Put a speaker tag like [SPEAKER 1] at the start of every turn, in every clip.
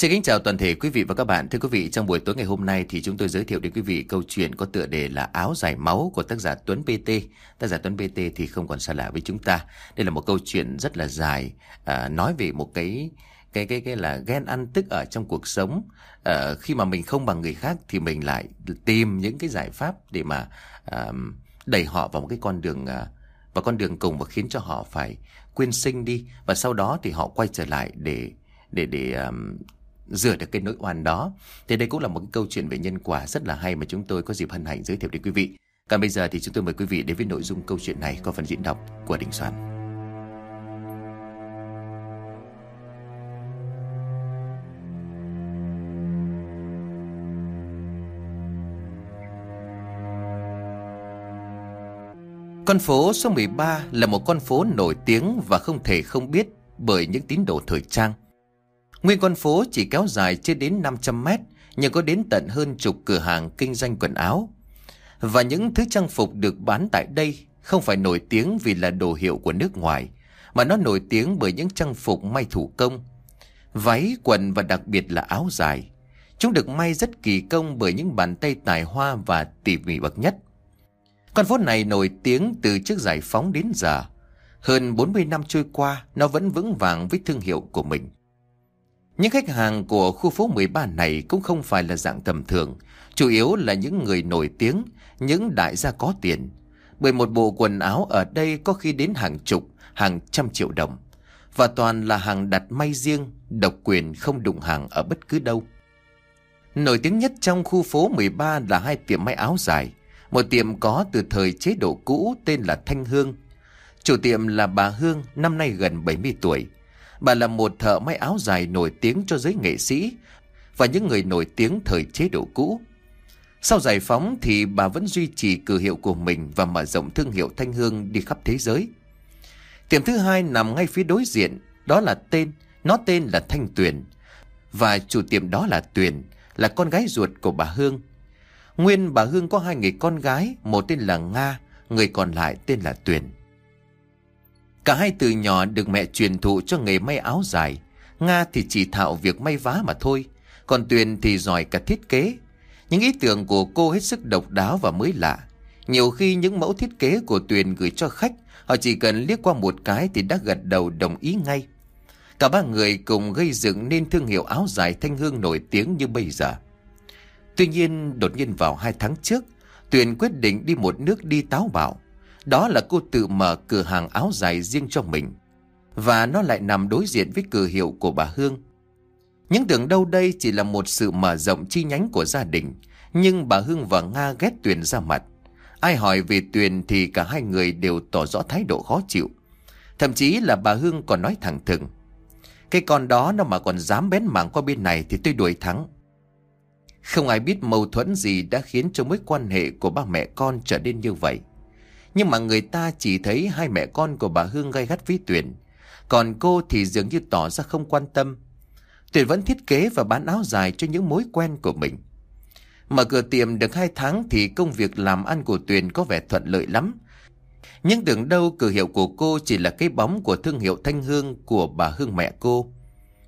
[SPEAKER 1] Xin kính chào toàn thể quý vị và các bạn. Thưa quý vị, trong buổi tối ngày hôm nay thì chúng tôi giới thiệu đến quý vị câu chuyện có tựa đề là Áo dài máu của tác giả Tuấn PT. Tác giả Tuấn PT thì không còn xa lạ với chúng ta. Đây là một câu chuyện rất là dài, à, nói về một cái cái cái cái là ghen ăn tức ở trong cuộc sống. À, khi mà mình không bằng người khác thì mình lại tìm những cái giải pháp để mà à, đẩy họ vào một cái con đường à, và con đường cùng và khiến cho họ phải quyên sinh đi và sau đó thì họ quay trở lại để để để um, rửa được cái nỗi oan đó. Thì đây cũng là một cái câu chuyện về nhân quả rất là hay mà chúng tôi có dịp hân hạnh giới thiệu đến quý vị. Còn bây giờ thì chúng tôi mời quý vị đến với nội dung câu chuyện này có phần diễn đọc của Đình Soạn. Con phố số 13 là một con phố nổi tiếng và không thể không biết bởi những tín đồ thời trang. Nguyên con phố chỉ kéo dài chưa đến 500 mét, nhưng có đến tận hơn chục cửa hàng kinh doanh quần áo. Và những thứ trang phục được bán tại đây không phải nổi tiếng vì là đồ hiệu của nước ngoài, mà nó nổi tiếng bởi những trang phục may thủ công. Váy, quần và đặc biệt là áo dài. Chúng được may rất kỳ công bởi những bàn tay tài hoa và tỉ mỉ bậc nhất. Con phố này nổi tiếng từ trước giải phóng đến giờ. Hơn 40 năm trôi qua, nó vẫn vững vàng với thương hiệu của mình. Những khách hàng của khu phố 13 này cũng không phải là dạng tầm thường, chủ yếu là những người nổi tiếng, những đại gia có tiền. Bởi một bộ quần áo ở đây có khi đến hàng chục, hàng trăm triệu đồng. Và toàn là hàng đặt may riêng, độc quyền không đụng hàng ở bất cứ đâu. Nổi tiếng nhất trong khu phố 13 là hai tiệm may áo dài. Một tiệm có từ thời chế độ cũ tên là Thanh Hương. Chủ tiệm là bà Hương, năm nay gần 70 tuổi. Bà là một thợ may áo dài nổi tiếng cho giới nghệ sĩ và những người nổi tiếng thời chế độ cũ. Sau giải phóng thì bà vẫn duy trì cử hiệu của mình và mở rộng thương hiệu Thanh Hương đi khắp thế giới. Tiệm thứ hai nằm ngay phía đối diện, đó là tên, nó tên là Thanh Tuyền. Và chủ tiệm đó là Tuyền, là con gái ruột của bà Hương. Nguyên bà Hương có hai người con gái, một tên là Nga, người còn lại tên là Tuyền. Cả hai từ nhỏ được mẹ truyền thụ cho nghề may áo dài. Nga thì chỉ thạo việc may vá mà thôi. Còn Tuyền thì giỏi cả thiết kế. Những ý tưởng của cô hết sức độc đáo và mới lạ. Nhiều khi những mẫu thiết kế của Tuyền gửi cho khách, họ chỉ cần liếc qua một cái thì đã gật đầu đồng ý ngay. Cả ba người cùng gây dựng nên thương hiệu áo dài thanh hương nổi tiếng như bây giờ. Tuy nhiên, đột nhiên vào hai tháng trước, Tuyền quyết định đi một nước đi táo bạo. Đó là cô tự mở cửa hàng áo dài riêng cho mình. Và nó lại nằm đối diện với cửa hiệu của bà Hương. Những tưởng đâu đây chỉ là một sự mở rộng chi nhánh của gia đình. Nhưng bà Hương và Nga ghét Tuyền ra mặt. Ai hỏi về Tuyền thì cả hai người đều tỏ rõ thái độ khó chịu. Thậm chí là bà Hương còn nói thẳng thừng. Cái con đó nó mà còn dám bén mảng qua bên này thì tôi đuổi thắng. Không ai biết mâu thuẫn gì đã khiến cho mối quan hệ của ba mẹ con trở nên như vậy. Nhưng mà người ta chỉ thấy hai mẹ con của bà Hương gay gắt với Tuyền. Còn cô thì dường như tỏ ra không quan tâm. Tuyền vẫn thiết kế và bán áo dài cho những mối quen của mình. Mở cửa tiệm được hai tháng thì công việc làm ăn của Tuyền có vẻ thuận lợi lắm. Nhưng tưởng đâu cửa hiệu của cô chỉ là cái bóng của thương hiệu thanh hương của bà Hương mẹ cô.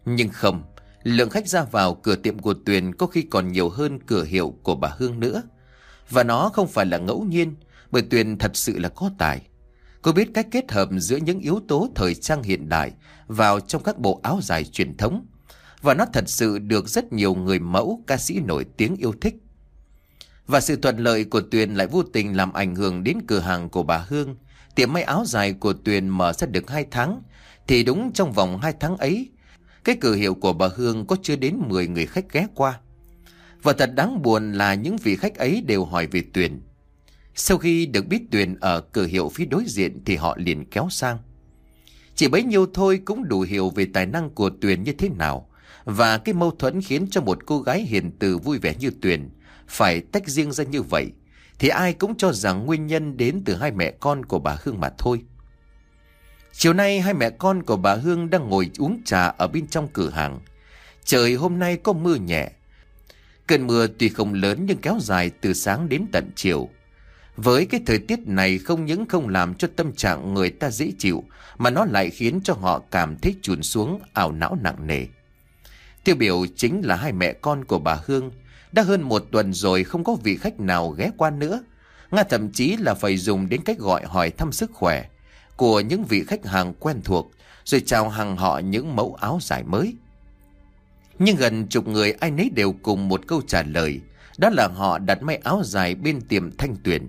[SPEAKER 1] Nhưng không, lượng khách ra vào cửa tiệm của Tuyền có khi còn nhiều hơn cửa hiệu của bà Hương nữa. Và nó không phải là ngẫu nhiên, bởi Tuyền thật sự là có tài. Cô biết cách kết hợp giữa những yếu tố thời trang hiện đại vào trong các bộ áo dài truyền thống. Và nó thật sự được rất nhiều người mẫu, ca sĩ nổi tiếng yêu thích. Và sự thuận lợi của Tuyền lại vô tình làm ảnh hưởng đến cửa hàng của bà Hương. Tiệm may áo dài của Tuyền mở ra được 2 tháng. Thì đúng trong vòng 2 tháng ấy, cái cửa hiệu của bà Hương có chưa đến 10 người khách ghé qua. Và thật đáng buồn là những vị khách ấy đều hỏi về Tuyền. Sau khi được biết Tuyền ở cửa hiệu phía đối diện thì họ liền kéo sang. Chỉ bấy nhiêu thôi cũng đủ hiểu về tài năng của Tuyền như thế nào. Và cái mâu thuẫn khiến cho một cô gái hiền từ vui vẻ như Tuyền phải tách riêng ra như vậy. Thì ai cũng cho rằng nguyên nhân đến từ hai mẹ con của bà Hương mà thôi. Chiều nay hai mẹ con của bà Hương đang ngồi uống trà ở bên trong cửa hàng. Trời hôm nay có mưa nhẹ. Cơn mưa tuy không lớn nhưng kéo dài từ sáng đến tận chiều. Với cái thời tiết này không những không làm cho tâm trạng người ta dễ chịu, mà nó lại khiến cho họ cảm thấy chuồn xuống, ảo não nặng nề. Tiêu biểu chính là hai mẹ con của bà Hương. Đã hơn một tuần rồi không có vị khách nào ghé qua nữa. Nga thậm chí là phải dùng đến cách gọi hỏi thăm sức khỏe của những vị khách hàng quen thuộc, rồi chào hàng họ những mẫu áo dài mới. Nhưng gần chục người ai nấy đều cùng một câu trả lời, đó là họ đặt may áo dài bên tiệm thanh tuyển.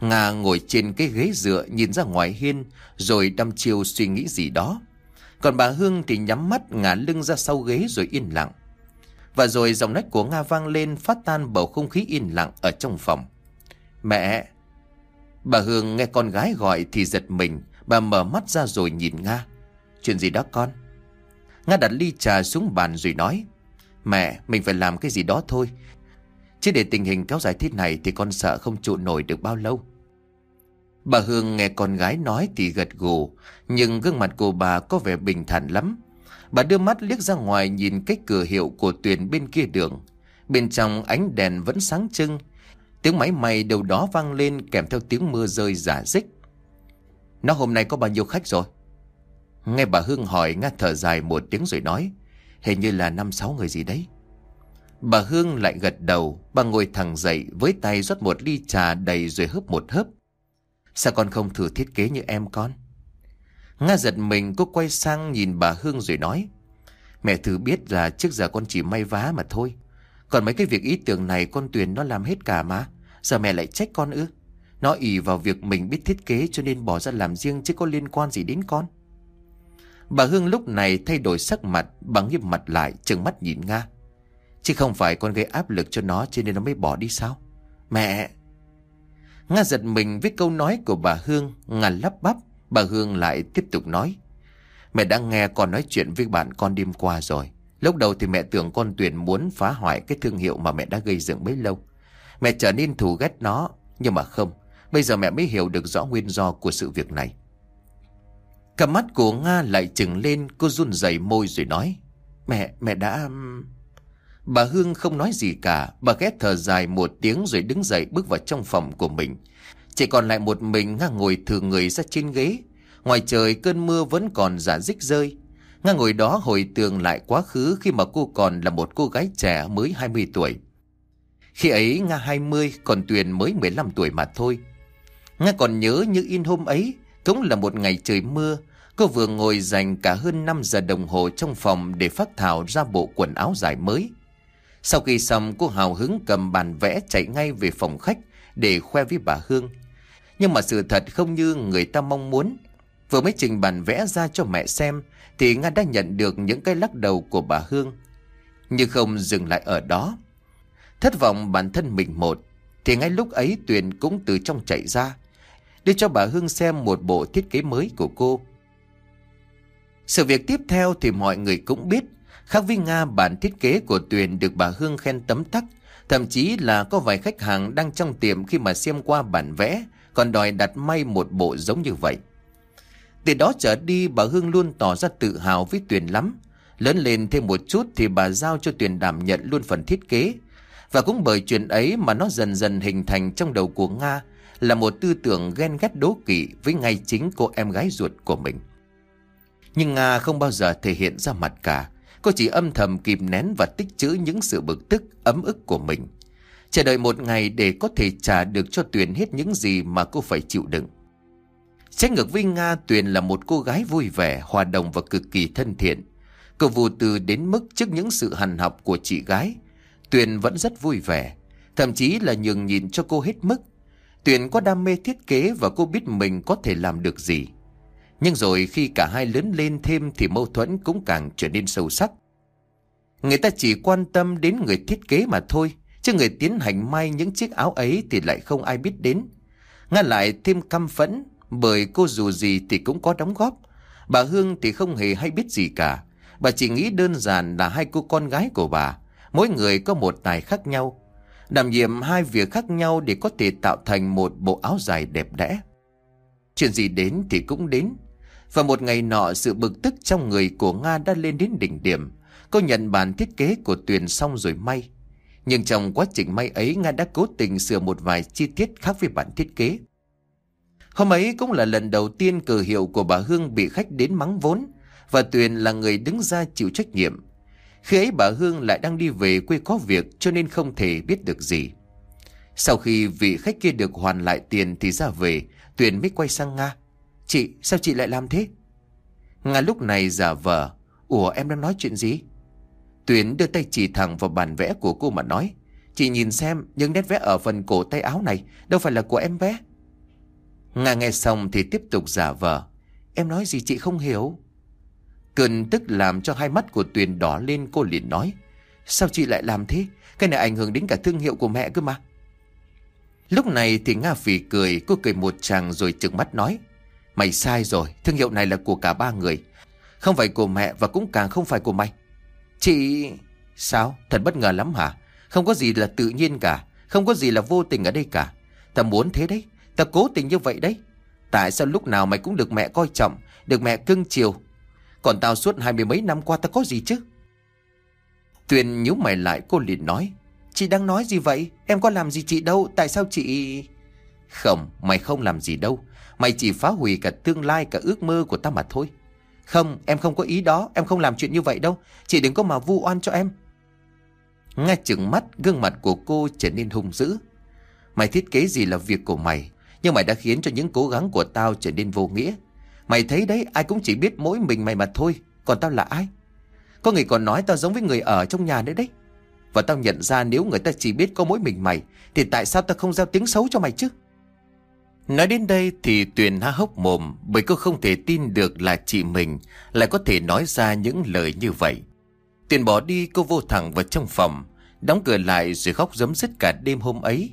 [SPEAKER 1] Nga ngồi trên cái ghế dựa nhìn ra ngoài hiên, rồi đăm chiêu suy nghĩ gì đó. Còn bà Hương thì nhắm mắt ngả lưng ra sau ghế rồi yên lặng. Và rồi giọng nói của Nga vang lên phát tan bầu không khí yên lặng ở trong phòng. Mẹ! Bà Hương nghe con gái gọi thì giật mình, bà mở mắt ra rồi nhìn Nga. Chuyện gì đó con? Nga đặt ly trà xuống bàn rồi nói. Mẹ, mình phải làm cái gì đó thôi. Chứ để tình hình kéo dài thế này thì con sợ không trụ nổi được bao lâu. Bà Hương nghe con gái nói thì gật gù, nhưng gương mặt của bà có vẻ bình thản lắm. Bà đưa mắt liếc ra ngoài nhìn cái cửa hiệu của Tuyền bên kia đường. Bên trong ánh đèn vẫn sáng trưng, tiếng máy may đầu đó vang lên kèm theo tiếng mưa rơi giả dích. Nó hôm nay có bao nhiêu khách rồi? Nghe bà Hương hỏi Nga thở dài một tiếng rồi nói, hình như là năm sáu người gì đấy. Bà Hương lại gật đầu, bà ngồi thẳng dậy với tay rót một ly trà đầy rồi hớp một hớp. Sao con không thử thiết kế như em con? Nga giật mình cô quay sang nhìn bà Hương rồi nói. Mẹ thử biết là trước giờ con chỉ may vá mà thôi. Còn mấy cái việc ý tưởng này con Tuyền nó làm hết cả mà. Giờ mẹ lại trách con ư? Nó ỉ vào việc mình biết thiết kế cho nên bỏ ra làm riêng chứ có liên quan gì đến con. Bà Hương lúc này thay đổi sắc mặt, bằng nghiêm mặt lại, trừng mắt nhìn Nga. Chứ không phải con gây áp lực cho nó cho nên nó mới bỏ đi sao? Mẹ! Nga giật mình với câu nói của bà Hương, Nga lắp bắp, bà Hương lại tiếp tục nói. Mẹ đã nghe con nói chuyện với bạn con đêm qua rồi. Lúc đầu thì mẹ tưởng con Tuyền muốn phá hoại cái thương hiệu mà mẹ đã gây dựng bấy lâu. Mẹ trở nên thù ghét nó, nhưng mà không. Bây giờ mẹ mới hiểu được rõ nguyên do của sự việc này. Cả mắt của Nga lại trừng lên, cô run rẩy môi rồi nói. Mẹ, mẹ đã... Bà Hương không nói gì cả, bà ghét thở dài một tiếng rồi đứng dậy bước vào trong phòng của mình. Chỉ còn lại một mình Nga ngồi thừa người ra trên ghế. Ngoài trời cơn mưa vẫn còn giả dích rơi. Nga ngồi đó hồi tường lại quá khứ khi mà cô còn là một cô gái trẻ mới 20 tuổi. Khi ấy Nga 20, còn Tuyền mới 15 tuổi mà thôi. Nga còn nhớ như in hôm ấy, cũng là một ngày trời mưa. Cô vừa ngồi dành cả hơn 5 giờ đồng hồ trong phòng để phát thảo ra bộ quần áo dài mới. Sau khi xong, cô hào hứng cầm bàn vẽ chạy ngay về phòng khách để khoe với bà Hương. Nhưng mà sự thật không như người ta mong muốn. Vừa mới trình bàn vẽ ra cho mẹ xem, thì Nga đã nhận được những cái lắc đầu của bà Hương. Nhưng không dừng lại ở đó. Thất vọng bản thân mình một, thì ngay lúc ấy Tuyền cũng từ trong chạy ra, đưa cho bà Hương xem một bộ thiết kế mới của cô. Sự việc tiếp theo thì mọi người cũng biết Khác với Nga, bản thiết kế của Tuyền được bà Hương khen tấm tắc, Thậm chí là có vài khách hàng đang trong tiệm khi mà xem qua bản vẽ, Còn đòi đặt may một bộ giống như vậy. Từ đó trở đi, bà Hương luôn tỏ ra tự hào với Tuyền lắm. Lớn lên thêm một chút thì bà giao cho Tuyền đảm nhận luôn phần thiết kế. Và cũng bởi chuyện ấy mà nó dần dần hình thành trong đầu của Nga, Là một tư tưởng ghen ghét đố kỵ với ngay chính cô em gái ruột của mình. Nhưng Nga không bao giờ thể hiện ra mặt cả. Cô chỉ âm thầm kìm nén và tích trữ những sự bực tức, ấm ức của mình. Chờ đợi một ngày để có thể trả được cho Tuyền hết những gì mà cô phải chịu đựng. Trái ngược với Nga, Tuyền là một cô gái vui vẻ, hòa đồng và cực kỳ thân thiện. Cô vô tư đến mức trước những sự hằn học của chị gái. Tuyền vẫn rất vui vẻ, thậm chí là nhường nhìn cho cô hết mức. Tuyền có đam mê thiết kế và cô biết mình có thể làm được gì. Nhưng rồi khi cả hai lớn lên thêm thì mâu thuẫn cũng càng trở nên sâu sắc. Người ta chỉ quan tâm đến người thiết kế mà thôi, chứ người tiến hành may những chiếc áo ấy thì lại không ai biết đến. Nga lại thêm căm phẫn, bởi cô dù gì thì cũng có đóng góp. Bà Hương thì không hề hay biết gì cả. Bà chỉ nghĩ đơn giản là hai cô con gái của bà, mỗi người có một tài khác nhau. Đảm nhiệm hai việc khác nhau để có thể tạo thành một bộ áo dài đẹp đẽ. Chuyện gì đến thì cũng đến, và một ngày nọ sự bực tức trong người của Nga đã lên đến đỉnh điểm. Cô nhận bản thiết kế của Tuyền xong rồi may. Nhưng trong quá trình may ấy Nga đã cố tình sửa một vài chi tiết khác với bản thiết kế. Hôm ấy cũng là lần đầu tiên cờ hiệu của bà Hương bị khách đến mắng vốn và Tuyền là người đứng ra chịu trách nhiệm. Khi ấy bà Hương lại đang đi về quê có việc cho nên không thể biết được gì. Sau khi vị khách kia được hoàn lại tiền thì ra về, Tuyền mới quay sang Nga. Chị, sao chị lại làm thế? Nga lúc này giả vờ. Ủa em đang nói chuyện gì? Tuyền đưa tay chỉ thẳng vào bản vẽ của cô mà nói. Chị nhìn xem, những nét vẽ ở phần cổ tay áo này đâu phải là của em vẽ. Nga nghe xong thì tiếp tục giả vờ. Em nói gì chị không hiểu. Cơn tức làm cho hai mắt của Tuyền đỏ lên cô liền nói. Sao chị lại làm thế? Cái này ảnh hưởng đến cả thương hiệu của mẹ cơ mà. Lúc này thì Nga phỉ cười, cô cười một chàng rồi trừng mắt nói. Mày sai rồi, thương hiệu này là của cả ba người. Không phải của mẹ và cũng càng không phải của mày. Chị... Sao? Thật bất ngờ lắm hả? Không có gì là tự nhiên cả. Không có gì là vô tình ở đây cả. Ta muốn thế đấy. Ta cố tình như vậy đấy. Tại sao lúc nào mày cũng được mẹ coi trọng, được mẹ cưng chiều. Còn tao suốt hai mươi mấy năm qua ta có gì chứ? Tuyền nhíu mày lại cô liền nói. Chị đang nói gì vậy? Em có làm gì chị đâu? Tại sao chị... Không, mày không làm gì đâu. Mày chỉ phá hủy cả tương lai, cả ước mơ của ta mà thôi. Không, em không có ý đó. Em không làm chuyện như vậy đâu. Chị đừng có mà vu oan cho em. Nghe chừng mắt, gương mặt của cô trở nên hung dữ. Mày thiết kế gì là việc của mày. Nhưng mày đã khiến cho những cố gắng của tao trở nên vô nghĩa. Mày thấy đấy, ai cũng chỉ biết mỗi mình mày mà thôi. Còn tao là ai? Có người còn nói tao giống với người ở trong nhà nữa đấy. Và tao nhận ra nếu người ta chỉ biết có mỗi mình mày Thì tại sao tao không giao tiếng xấu cho mày chứ Nói đến đây thì Tuyền há hốc mồm Bởi cô không thể tin được là chị mình Lại có thể nói ra những lời như vậy Tuyền bỏ đi, cô vô thẳng vào trong phòng, Đóng cửa lại rồi khóc giấm dứt cả đêm hôm ấy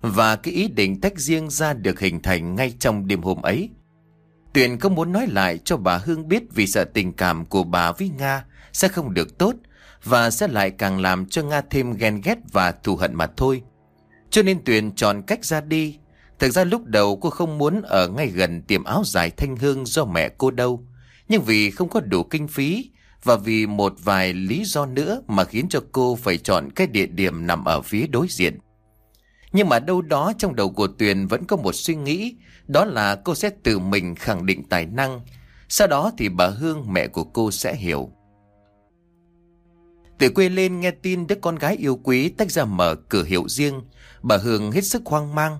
[SPEAKER 1] Và cái ý định tách riêng ra được hình thành ngay trong đêm hôm ấy Tuyền không muốn nói lại cho bà Hương biết Vì sợ tình cảm của bà với Nga sẽ không được tốt và sẽ lại càng làm cho Nga thêm ghen ghét và thù hận mà thôi. Cho nên Tuyền chọn cách ra đi. Thực ra lúc đầu cô không muốn ở ngay gần tiệm áo dài thanh hương do mẹ cô đâu. Nhưng vì không có đủ kinh phí và vì một vài lý do nữa mà khiến cho cô phải chọn cái địa điểm nằm ở phía đối diện. Nhưng mà đâu đó trong đầu của Tuyền vẫn có một suy nghĩ, đó là cô sẽ tự mình khẳng định tài năng. Sau đó thì bà Hương mẹ của cô sẽ hiểu. Từ quê lên nghe tin đứa con gái yêu quý tách ra mở cửa hiệu riêng, bà Hương hết sức hoang mang.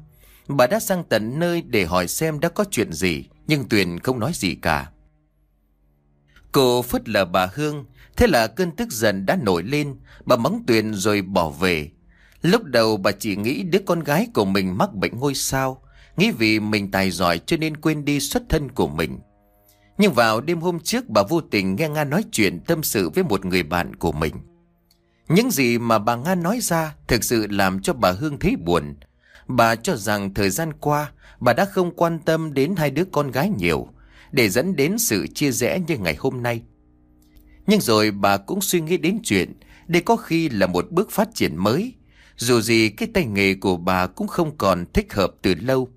[SPEAKER 1] Bà đã sang tận nơi để hỏi xem đã có chuyện gì, nhưng Tuyền không nói gì cả. Cô phất lờ bà Hương, thế là cơn tức giận đã nổi lên, bà mắng Tuyền rồi bỏ về. Lúc đầu bà chỉ nghĩ đứa con gái của mình mắc bệnh ngôi sao, nghĩ vì mình tài giỏi cho nên quên đi xuất thân của mình. Nhưng vào đêm hôm trước bà vô tình nghe Nga nói chuyện tâm sự với một người bạn của mình. Những gì mà bà Nga nói ra thực sự làm cho bà Hương thấy buồn. Bà cho rằng thời gian qua bà đã không quan tâm đến hai đứa con gái nhiều để dẫn đến sự chia rẽ như ngày hôm nay. Nhưng rồi bà cũng suy nghĩ đến chuyện đây có khi là một bước phát triển mới. Dù gì cái tay nghề của bà cũng không còn thích hợp từ lâu.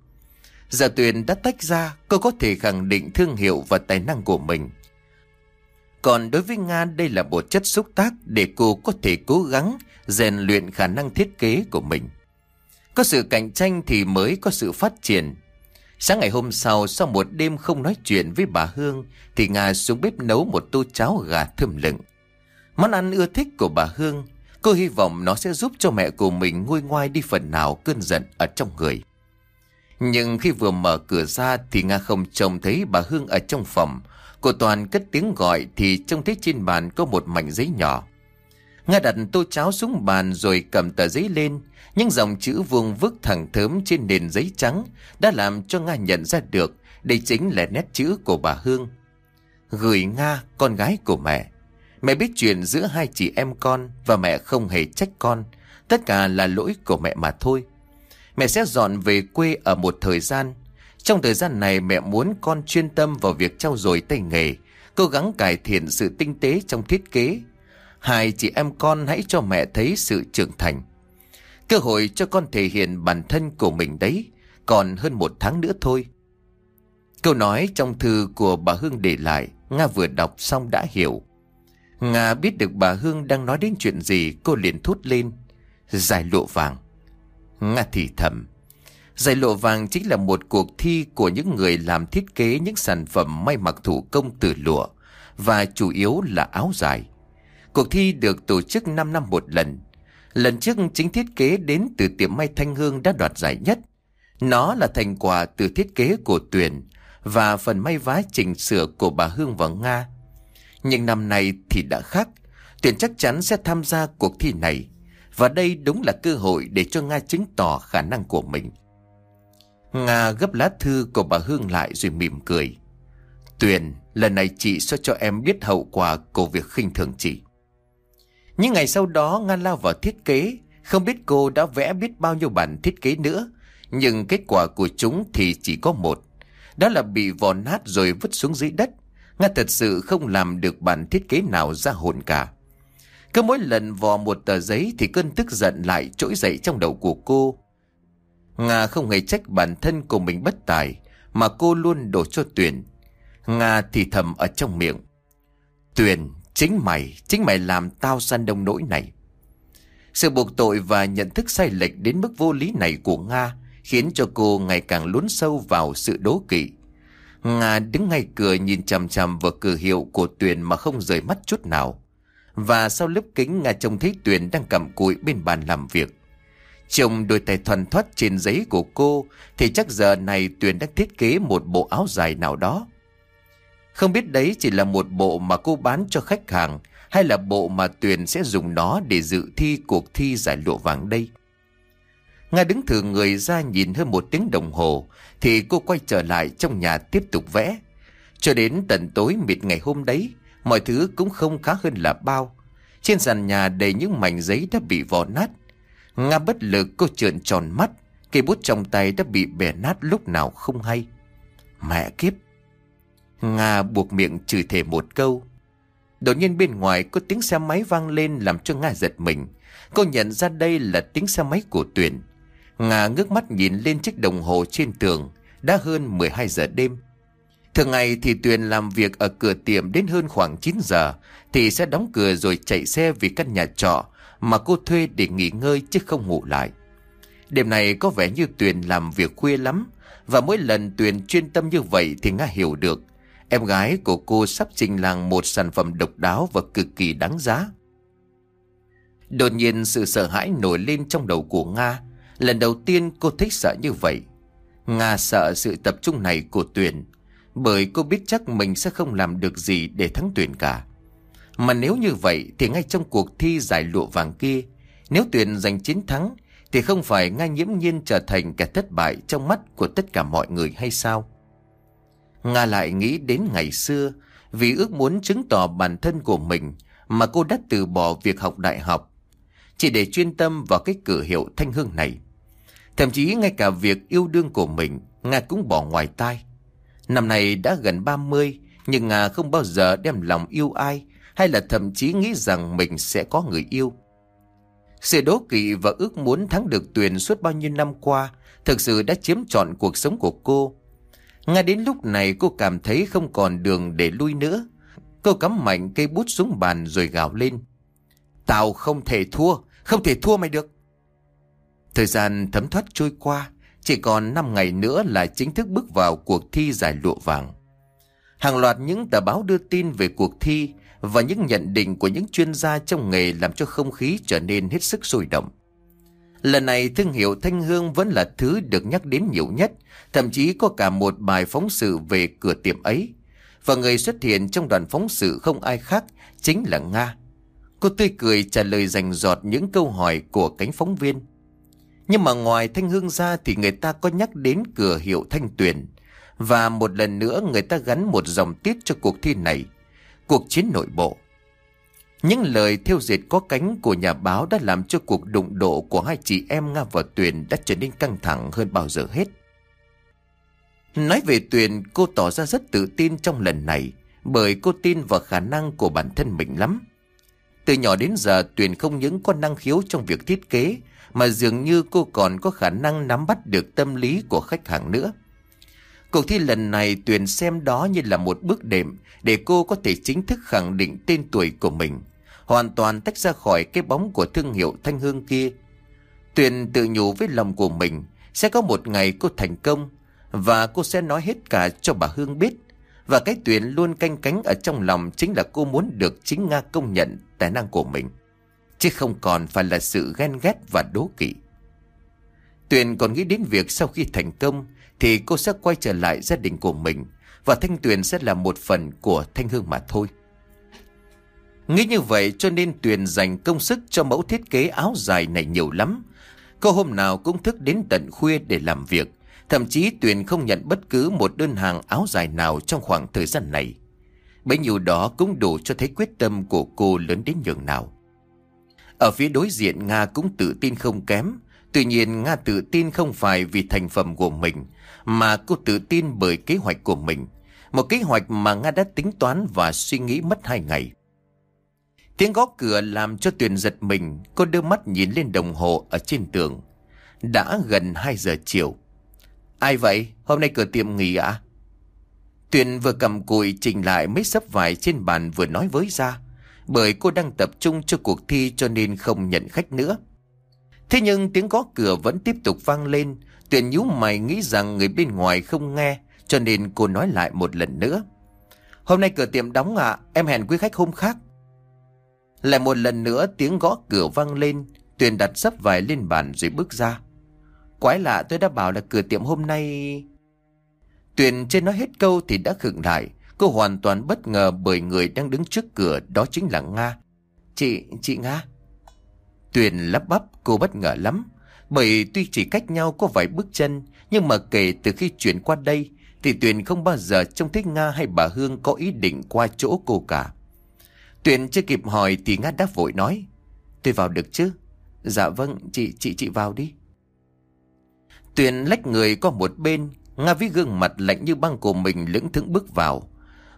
[SPEAKER 1] Giờ Tuyền đã tách ra, cô có thể khẳng định thương hiệu và tài năng của mình. Còn đối với Nga đây là một chất xúc tác để cô có thể cố gắng rèn luyện khả năng thiết kế của mình. Có sự cạnh tranh thì mới có sự phát triển. Sáng ngày hôm sau, sau một đêm không nói chuyện với bà Hương, thì Nga xuống bếp nấu một tô cháo gà thơm lựng. Món ăn ưa thích của bà Hương, cô hy vọng nó sẽ giúp cho mẹ của mình nguôi ngoai đi phần nào cơn giận ở trong người. Nhưng khi vừa mở cửa ra thì Nga không trông thấy bà Hương ở trong phòng. Cô Toàn cất tiếng gọi thì trông thấy trên bàn có một mảnh giấy nhỏ. Nga đặt tô cháo xuống bàn rồi cầm tờ giấy lên. Những dòng chữ vuông vức thẳng thớm trên nền giấy trắng đã làm cho Nga nhận ra được đây chính là nét chữ của bà Hương. Gửi Nga, con gái của mẹ. Mẹ biết chuyện giữa hai chị em con và mẹ không hề trách con. Tất cả là lỗi của mẹ mà thôi. Mẹ sẽ dọn về quê ở một thời gian. Trong thời gian này mẹ muốn con chuyên tâm vào việc trau dồi tay nghề, cố gắng cải thiện sự tinh tế trong thiết kế. Hai chị em con hãy cho mẹ thấy sự trưởng thành. Cơ hội cho con thể hiện bản thân của mình đấy, còn hơn một tháng nữa thôi. Câu nói trong thư của bà Hương để lại, Nga vừa đọc xong đã hiểu. Nga biết được bà Hương đang nói đến chuyện gì, cô liền thốt lên. Giải lộ vàng. Nga thì thầm. Giải lộ vàng chính là một cuộc thi của những người làm thiết kế những sản phẩm may mặc thủ công từ lụa và chủ yếu là áo dài. Cuộc thi được tổ chức 5 năm một lần. Lần trước chính thiết kế đến từ tiệm may Thanh Hương đã đoạt giải nhất. Nó là thành quả từ thiết kế của Tuyền và phần may vá chỉnh sửa của bà Hương và Nga. Nhưng năm nay thì đã khác. Tuyền chắc chắn sẽ tham gia cuộc thi này. Và đây đúng là cơ hội để cho Nga chứng tỏ khả năng của mình. Nga gấp lá thư của bà Hương lại rồi mỉm cười. Tuyền, lần này chị sẽ cho em biết hậu quả của việc khinh thường chị. Những ngày sau đó Nga lao vào thiết kế, không biết cô đã vẽ biết bao nhiêu bản thiết kế nữa. Nhưng kết quả của chúng thì chỉ có một. Đó là bị vò nát rồi vứt xuống dưới đất. Nga thật sự không làm được bản thiết kế nào ra hồn cả. Cứ mỗi lần vò một tờ giấy thì cơn tức giận lại trỗi dậy trong đầu của cô. Nga không hề trách bản thân của mình bất tài, mà cô luôn đổ cho Tuyền. Nga thì thầm ở trong miệng. Tuyền, chính mày, chính mày làm tao săn đông nỗi này. Sự buộc tội và nhận thức sai lệch đến mức vô lý này của Nga khiến cho cô ngày càng lún sâu vào sự đố kỵ. Nga đứng ngay cửa nhìn chằm chằm vào cửa hiệu của Tuyền mà không rời mắt chút nào. Và sau lớp kính Nga trông thấy Tuyền đang cầm cùi bên bàn làm việc. Chồng đôi tay thuần thoát trên giấy của cô thì chắc giờ này Tuyền đang thiết kế một bộ áo dài nào đó. Không biết đấy chỉ là một bộ mà cô bán cho khách hàng hay là bộ mà Tuyền sẽ dùng nó để dự thi cuộc thi giải lụa vàng đây. Nga đứng thử người ra nhìn hơn một tiếng đồng hồ thì cô quay trở lại trong nhà tiếp tục vẽ. Cho đến tận tối mịt ngày hôm đấy, mọi thứ cũng không khá hơn là bao. Trên sàn nhà đầy những mảnh giấy đã bị vò nát. Nga bất lực cô trợn tròn mắt, cây bút trong tay đã bị bẻ nát lúc nào không hay. Mẹ kiếp! Nga buộc miệng chửi thề một câu. Đột nhiên bên ngoài có tiếng xe máy vang lên làm cho Nga giật mình. Cô nhận ra đây là tiếng xe máy của Tuyền. Nga ngước mắt nhìn lên chiếc đồng hồ trên tường, đã hơn 12 giờ đêm. Thường ngày thì Tuyền làm việc ở cửa tiệm đến hơn khoảng 9 giờ, thì sẽ đóng cửa rồi chạy xe về căn nhà trọ mà cô thuê để nghỉ ngơi chứ không ngủ lại. Đêm này có vẻ như Tuyền làm việc khuya lắm, và mỗi lần Tuyền chuyên tâm như vậy thì Nga hiểu được. Em gái của cô sắp trình làng một sản phẩm độc đáo và cực kỳ đáng giá. Đột nhiên sự sợ hãi nổi lên trong đầu của Nga. Lần đầu tiên cô thích sợ như vậy. Nga sợ sự tập trung này của Tuyền, bởi cô biết chắc mình sẽ không làm được gì để thắng Tuyền cả. Mà nếu như vậy thì ngay trong cuộc thi giải lụa vàng kia, nếu Tuyền giành chiến thắng thì không phải Nga nhiễm nhiên trở thành kẻ thất bại trong mắt của tất cả mọi người hay sao? Nga lại nghĩ đến ngày xưa, vì ước muốn chứng tỏ bản thân của mình mà cô đã từ bỏ việc học đại học, chỉ để chuyên tâm vào cái cửa hiệu thanh hương này. Thậm chí ngay cả việc yêu đương của mình, Nga cũng bỏ ngoài tai. Năm nay đã gần 30, nhưng Nga không bao giờ đem lòng yêu ai, hay là thậm chí nghĩ rằng mình sẽ có người yêu. Sự đố kỵ và ước muốn thắng được Tuyền suốt bao nhiêu năm qua thực sự đã chiếm trọn cuộc sống của cô. Ngay đến lúc này cô cảm thấy không còn đường để lui nữa. Cô cắm mạnh cây bút xuống bàn rồi gào lên. Tao không thể thua, không thể thua mày được. Thời gian thấm thoát trôi qua, chỉ còn 5 ngày nữa là chính thức bước vào cuộc thi giải lụa vàng. Hàng loạt những tờ báo đưa tin về cuộc thi và những nhận định của những chuyên gia trong nghề làm cho không khí trở nên hết sức sôi động. Lần này thương hiệu Thanh Hương vẫn là thứ được nhắc đến nhiều nhất, thậm chí có cả một bài phóng sự về cửa tiệm ấy. Và người xuất hiện trong đoàn phóng sự không ai khác, chính là Nga. Cô tươi cười trả lời rành giọt những câu hỏi của cánh phóng viên. Nhưng mà ngoài Thanh Hương ra thì người ta có nhắc đến cửa hiệu Thanh Tuyền. Và một lần nữa người ta gắn một dòng tiết cho cuộc thi này. Cuộc chiến nội bộ. Những lời theo diệt có cánh của nhà báo đã làm cho cuộc đụng độ của hai chị em Nga và Tuyền đã trở nên căng thẳng hơn bao giờ hết. Nói về Tuyền, cô tỏ ra rất tự tin trong lần này, bởi cô tin vào khả năng của bản thân mình lắm. Từ nhỏ đến giờ Tuyền không những có năng khiếu trong việc thiết kế, mà dường như cô còn có khả năng nắm bắt được tâm lý của khách hàng nữa. Cuộc thi lần này Tuyền xem đó như là một bước đệm để cô có thể chính thức khẳng định tên tuổi của mình, hoàn toàn tách ra khỏi cái bóng của thương hiệu thanh hương kia. Tuyền tự nhủ với lòng của mình, sẽ có một ngày cô thành công, và cô sẽ nói hết cả cho bà Hương biết Và cái Tuyền luôn canh cánh ở trong lòng chính là cô muốn được chính Nga công nhận tài năng của mình. Chứ không còn phải là sự ghen ghét và đố kỵ. Tuyền còn nghĩ đến việc sau khi thành công thì cô sẽ quay trở lại gia đình của mình, và Thanh Tuyền sẽ là một phần của Thanh Hương mà thôi. Nghĩ như vậy cho nên Tuyền dành công sức cho mẫu thiết kế áo dài này nhiều lắm. Cô hôm nào cũng thức đến tận khuya để làm việc. Thậm chí Tuyền không nhận bất cứ một đơn hàng áo dài nào trong khoảng thời gian này. Bấy nhiêu đó cũng đủ cho thấy quyết tâm của cô lớn đến nhường nào. Ở phía đối diện Nga cũng tự tin không kém. Tuy nhiên Nga tự tin không phải vì thành phẩm của mình, mà cô tự tin bởi kế hoạch của mình. Một kế hoạch mà Nga đã tính toán và suy nghĩ mất hai ngày. Tiếng gõ cửa làm cho Tuyền giật mình, cô đưa mắt nhìn lên đồng hồ ở trên tường. Đã gần 2 giờ chiều. Ai vậy? Hôm nay cửa tiệm nghỉ ạ? À? Tuyền vừa cầm cùi chỉnh lại mấy sấp vải trên bàn vừa nói với ra. Bởi cô đang tập trung cho cuộc thi cho nên không nhận khách nữa. Thế nhưng tiếng gõ cửa vẫn tiếp tục vang lên. Tuyền nhú mày nghĩ rằng người bên ngoài không nghe cho nên cô nói lại một lần nữa. Hôm nay cửa tiệm đóng ạ, em hẹn quý khách hôm khác. Lại một lần nữa tiếng gõ cửa vang lên, Tuyền đặt sấp vải lên bàn rồi bước ra. Quái lạ tôi đã bảo là cửa tiệm hôm nay... Tuyền trên nói hết câu thì đã khựng lại. Cô hoàn toàn bất ngờ bởi người đang đứng trước cửa đó chính là Nga. Chị, chị Nga. Tuyền lắp bắp cô bất ngờ lắm. Bởi tuy chỉ cách nhau có vài bước chân, nhưng mà kể từ khi chuyển qua đây, thì Tuyền không bao giờ trông thấy Nga hay bà Hương có ý định qua chỗ cô cả. Tuyền chưa kịp hỏi thì Nga đáp vội nói. Tôi vào được chứ? Dạ vâng, chị, chị, chị vào đi. Tuyền lách người qua một bên, Nga với gương mặt lạnh như băng của mình lững thững bước vào.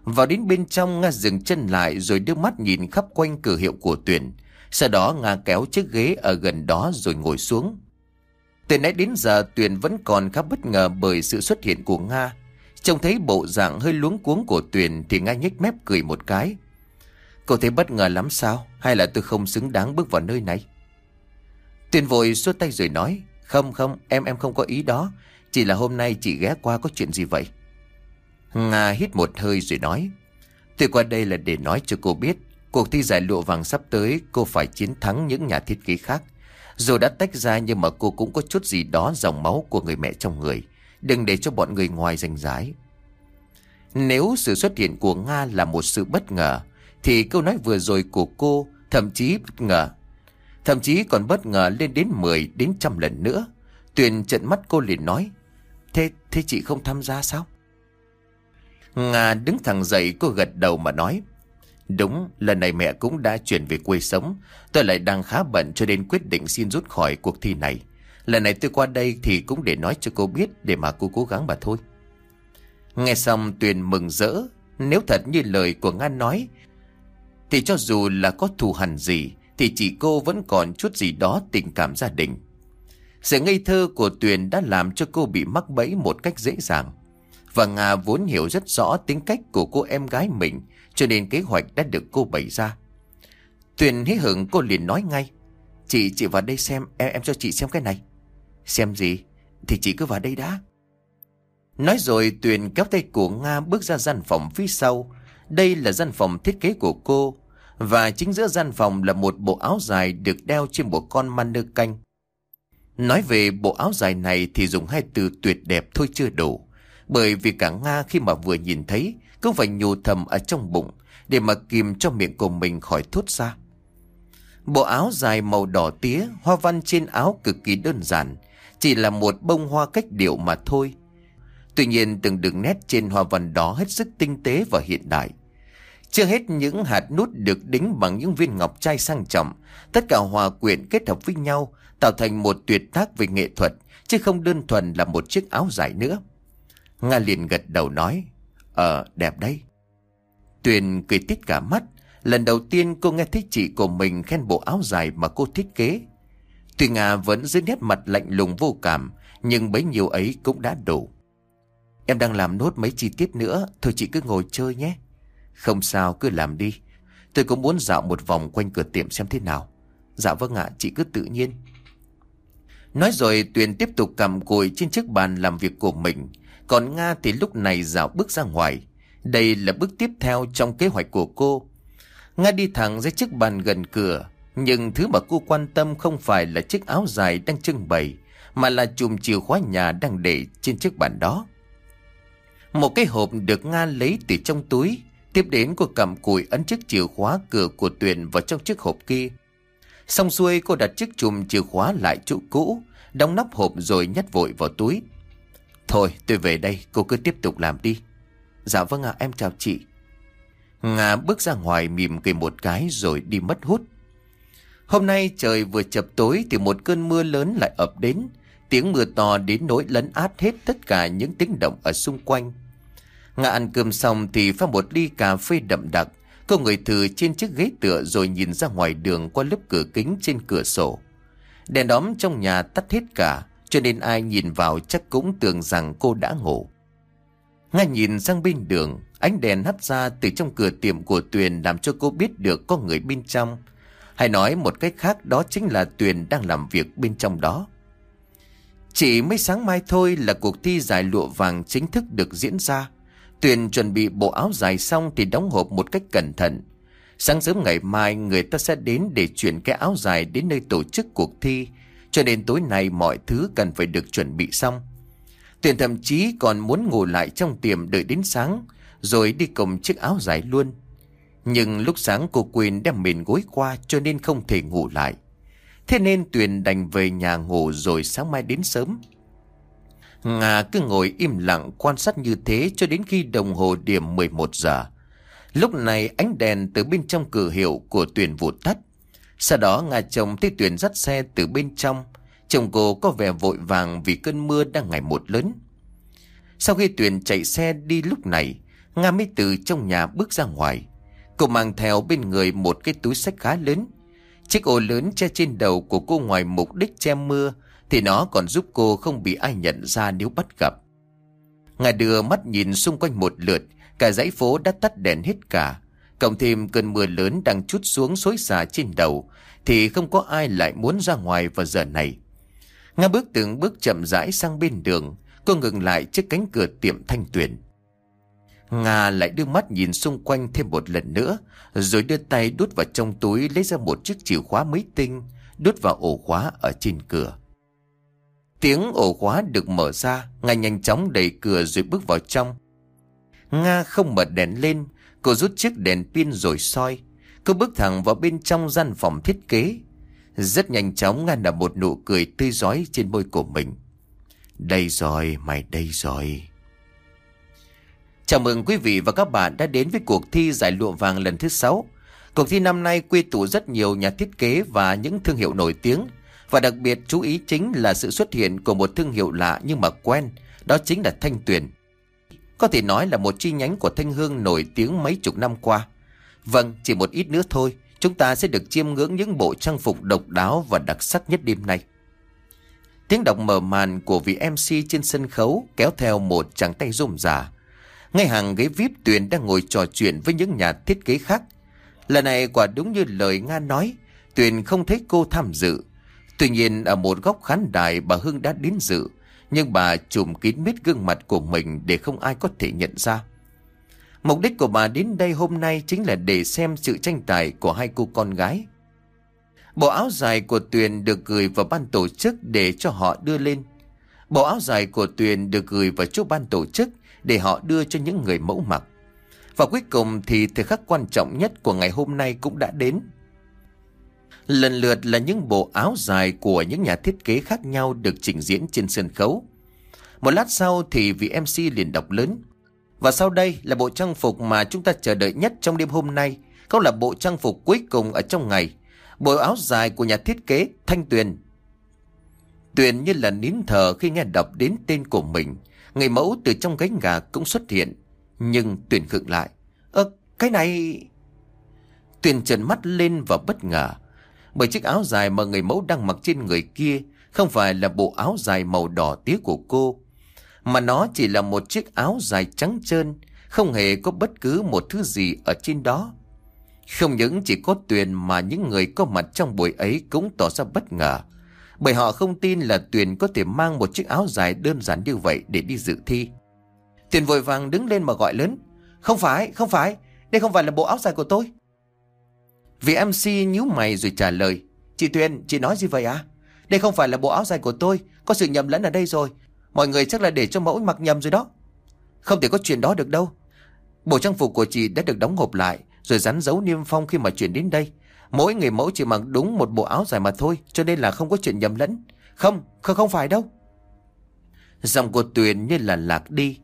[SPEAKER 1] Vào đến bên trong, Nga dừng chân lại rồi đưa mắt nhìn khắp quanh cửa hiệu của Tuyền. Sau đó Nga kéo chiếc ghế ở gần đó rồi ngồi xuống. Từ nãy đến giờ Tuyền vẫn còn khá bất ngờ bởi sự xuất hiện của Nga. Trông thấy bộ dạng hơi luống cuống của Tuyền thì Nga nhếch mép cười một cái. Cô thấy bất ngờ lắm sao? Hay là tôi không xứng đáng bước vào nơi này? Tuyền vội xua tay rồi nói. Không không, em em không có ý đó. Chỉ là hôm nay chị ghé qua có chuyện gì vậy? Nga hít một hơi rồi nói. Tôi qua đây là để nói cho cô biết. Cuộc thi giải lụa vàng sắp tới cô phải chiến thắng những nhà thiết kế khác. Dù đã tách ra nhưng mà cô cũng có chút gì đó dòng máu của người mẹ trong người. Đừng để cho bọn người ngoài giành giải. Nếu sự xuất hiện của Nga là một sự bất ngờ, thì câu nói vừa rồi của cô thậm chí bất ngờ. Thậm chí còn bất ngờ lên đến 10 đến trăm lần nữa. Tuyền trận mắt cô liền nói, Thế, thế chị không tham gia sao? Nga đứng thẳng dậy cô gật đầu mà nói, Đúng, lần này mẹ cũng đã chuyển về quê sống. Tôi lại đang khá bận cho nên quyết định xin rút khỏi cuộc thi này. Lần này tôi qua đây thì cũng để nói cho cô biết để mà cô cố gắng mà thôi. Nghe xong Tuyền mừng rỡ. Nếu thật như lời của Nga nói, thì cho dù là có thù hằn gì, thì chị cô vẫn còn chút gì đó tình cảm gia đình. Sự ngây thơ của Tuyền đã làm cho cô bị mắc bẫy một cách dễ dàng. Và Nga vốn hiểu rất rõ tính cách của cô em gái mình, cho nên kế hoạch đã được cô bày ra. Tuyền hí hưởng cô liền nói ngay. Chị, chị vào đây xem, em em cho chị xem cái này. Xem gì? Thì chị cứ vào đây đã. Nói rồi Tuyền kéo tay của Nga bước ra gian phòng phía sau. Đây là gian phòng thiết kế của cô. Và chính giữa gian phòng là một bộ áo dài được đeo trên một con man nơ canh. Nói về bộ áo dài này thì dùng hai từ tuyệt đẹp thôi chưa đủ. Bởi vì cả Nga khi mà vừa nhìn thấy cũng phải nhủ thầm ở trong bụng để mà kìm cho miệng của mình khỏi thốt ra. Bộ áo dài màu đỏ tía, hoa văn trên áo cực kỳ đơn giản, chỉ là một bông hoa cách điệu mà thôi. Tuy nhiên từng đường nét trên hoa văn đó hết sức tinh tế và hiện đại. Chưa hết những hạt nút được đính bằng những viên ngọc trai sang trọng, tất cả hòa quyện kết hợp với nhau tạo thành một tuyệt tác về nghệ thuật, chứ không đơn thuần là một chiếc áo dài nữa. Nga liền gật đầu nói, Ờ, đẹp đấy. Tuyền cười tít cả mắt, lần đầu tiên cô nghe thấy chị của mình khen bộ áo dài mà cô thiết kế. Tuy Nga vẫn giữ nét mặt lạnh lùng vô cảm, nhưng bấy nhiêu ấy cũng đã đủ. Em đang làm nốt mấy chi tiết nữa, thôi chị cứ ngồi chơi nhé. Không sao, cứ làm đi. Tôi cũng muốn dạo một vòng quanh cửa tiệm xem thế nào. Dạ vâng ạ, chị cứ tự nhiên. Nói rồi Tuyền tiếp tục cầm cùi trên chiếc bàn làm việc của mình. Còn Nga thì lúc này dạo bước ra ngoài. Đây là bước tiếp theo trong kế hoạch của cô. Nga đi thẳng ra chiếc bàn gần cửa, nhưng thứ mà cô quan tâm không phải là chiếc áo dài đang trưng bày, mà là chùm chìa khóa nhà đang để trên chiếc bàn đó. Một cái hộp được Nga lấy từ trong túi, tiếp đến cô cầm cùi ấn chiếc chìa khóa cửa của Tuyền vào trong chiếc hộp kia. Xong xuôi cô đặt chiếc chùm chìa khóa lại chỗ cũ, đóng nắp hộp rồi nhét vội vào túi. Thôi tôi về đây, cô cứ tiếp tục làm đi. Dạ vâng ạ, em chào chị. Nga bước ra ngoài mỉm cười một cái rồi đi mất hút. Hôm nay trời vừa chập tối thì một cơn mưa lớn lại ập đến. Tiếng mưa to đến nỗi lấn át hết tất cả những tiếng động ở xung quanh. Ngã ăn cơm xong thì pha một ly cà phê đậm đặc. Cô người thử trên chiếc ghế tựa rồi nhìn ra ngoài đường qua lớp cửa kính trên cửa sổ. Đèn đóm trong nhà tắt hết cả, cho nên ai nhìn vào chắc cũng tưởng rằng cô đã ngủ. Nga nhìn sang bên đường, ánh đèn hắt ra từ trong cửa tiệm của Tuyền làm cho cô biết được có người bên trong. Hay nói một cách khác đó chính là Tuyền đang làm việc bên trong đó. Chỉ mấy sáng mai thôi là cuộc thi giải lụa vàng chính thức được diễn ra. Tuyền chuẩn bị bộ áo dài xong thì đóng hộp một cách cẩn thận. Sáng sớm ngày mai người ta sẽ đến để chuyển cái áo dài đến nơi tổ chức cuộc thi. Cho nên tối nay mọi thứ cần phải được chuẩn bị xong. Tuyền thậm chí còn muốn ngủ lại trong tiệm đợi đến sáng, rồi đi cầm chiếc áo dài luôn. Nhưng lúc sáng cô quên đem mền gối qua cho nên không thể ngủ lại. Thế nên Tuyền đành về nhà ngủ rồi sáng mai đến sớm. Ngà cứ ngồi im lặng quan sát như thế cho đến khi đồng hồ điểm 11 giờ. Lúc này ánh đèn từ bên trong cửa hiệu của Tuyền vụt tắt. Sau đó ngà chồng thấy Tuyền dắt xe từ bên trong. Chồng cô có vẻ vội vàng vì cơn mưa đang ngày một lớn. Sau khi Tuyền chạy xe đi lúc này, Nga mới từ trong nhà bước ra ngoài. Cô mang theo bên người một cái túi sách khá lớn. Chiếc ô lớn che trên đầu của cô ngoài mục đích che mưa thì nó còn giúp cô không bị ai nhận ra nếu bắt gặp. Ngài đưa mắt nhìn xung quanh một lượt, cả dãy phố đã tắt đèn hết cả. Cộng thêm cơn mưa lớn đang chút xuống xối xả trên đầu, thì không có ai lại muốn ra ngoài vào giờ này. Nga bước từng bước chậm rãi sang bên đường, cô ngừng lại trước cánh cửa tiệm thanh tuyển. Nga lại đưa mắt nhìn xung quanh thêm một lần nữa, rồi đưa tay đút vào trong túi lấy ra một chiếc chìa khóa mới tinh, đút vào ổ khóa ở trên cửa. Tiếng ổ khóa được mở ra, Nga nhanh chóng đẩy cửa rồi bước vào trong. Nga không mở đèn lên, cô rút chiếc đèn pin rồi soi. Cô bước thẳng vào bên trong gian phòng thiết kế. Rất nhanh chóng Nga nở một nụ cười tươi giói trên môi của mình. Đây rồi, mày đây rồi. Chào mừng quý vị và các bạn đã đến với cuộc thi giải lụa vàng lần thứ 6. Cuộc thi năm nay quy tụ rất nhiều nhà thiết kế và những thương hiệu nổi tiếng. Và đặc biệt chú ý chính là sự xuất hiện của một thương hiệu lạ nhưng mà quen, đó chính là Thanh Tuyền. Có thể nói là một chi nhánh của Thanh Hương nổi tiếng mấy chục năm qua. Vâng, chỉ một ít nữa thôi, chúng ta sẽ được chiêm ngưỡng những bộ trang phục độc đáo và đặc sắc nhất đêm nay. Tiếng đọc mở màn của vị MC trên sân khấu kéo theo một tràng tay rôm rả. Ngay hàng ghế VIP Tuyền đang ngồi trò chuyện với những nhà thiết kế khác. Lần này quả đúng như lời Nga nói, Tuyền không thấy cô tham dự. Tuy nhiên ở một góc khán đài bà Hương đã đến dự, nhưng bà trùm kín mít gương mặt của mình để không ai có thể nhận ra. Mục đích của bà đến đây hôm nay chính là để xem sự tranh tài của hai cô con gái. Bộ áo dài của Tuyền được gửi vào ban tổ chức để cho họ đưa lên. Bộ áo dài của Tuyền được gửi vào chỗ ban tổ chức để họ đưa cho những người mẫu mặc. Và cuối cùng thì thời khắc quan trọng nhất của ngày hôm nay cũng đã đến. Lần lượt là những bộ áo dài của những nhà thiết kế khác nhau được trình diễn trên sân khấu. Một lát sau thì vị MC liền đọc lớn. Và sau đây là bộ trang phục mà chúng ta chờ đợi nhất trong đêm hôm nay. Cũng là bộ trang phục cuối cùng ở trong ngày. Bộ áo dài của nhà thiết kế Thanh Tuyền. Tuyền như là nín thở khi nghe đọc đến tên của mình. Người mẫu từ trong gánh gà cũng xuất hiện. Nhưng Tuyền khựng lại. Ơ, cái này... Tuyền trần mắt lên và bất ngờ. Bởi chiếc áo dài mà người mẫu đang mặc trên người kia không phải là bộ áo dài màu đỏ tía của cô. Mà nó chỉ là một chiếc áo dài trắng trơn, không hề có bất cứ một thứ gì ở trên đó. Không những chỉ có Tuyền mà những người có mặt trong buổi ấy cũng tỏ ra bất ngờ. Bởi họ không tin là Tuyền có thể mang một chiếc áo dài đơn giản như vậy để đi dự thi. Tuyền vội vàng đứng lên mà gọi lớn. Không phải, không phải, đây không phải là bộ áo dài của tôi. Vị MC nhíu mày rồi trả lời. Chị Tuyền, chị nói gì vậy à? Đây không phải là bộ áo dài của tôi, có sự nhầm lẫn ở đây rồi. Mọi người chắc là để cho mẫu mặc nhầm rồi đó. Không thể có chuyện đó được đâu. Bộ trang phục của chị đã được đóng hộp lại, rồi dán dấu niêm phong khi mà chuyển đến đây. Mỗi người mẫu chỉ mặc đúng một bộ áo dài mà thôi, cho nên là không có chuyện nhầm lẫn. Không, không không phải đâu. Giọng của Tuyền như là lạc đi.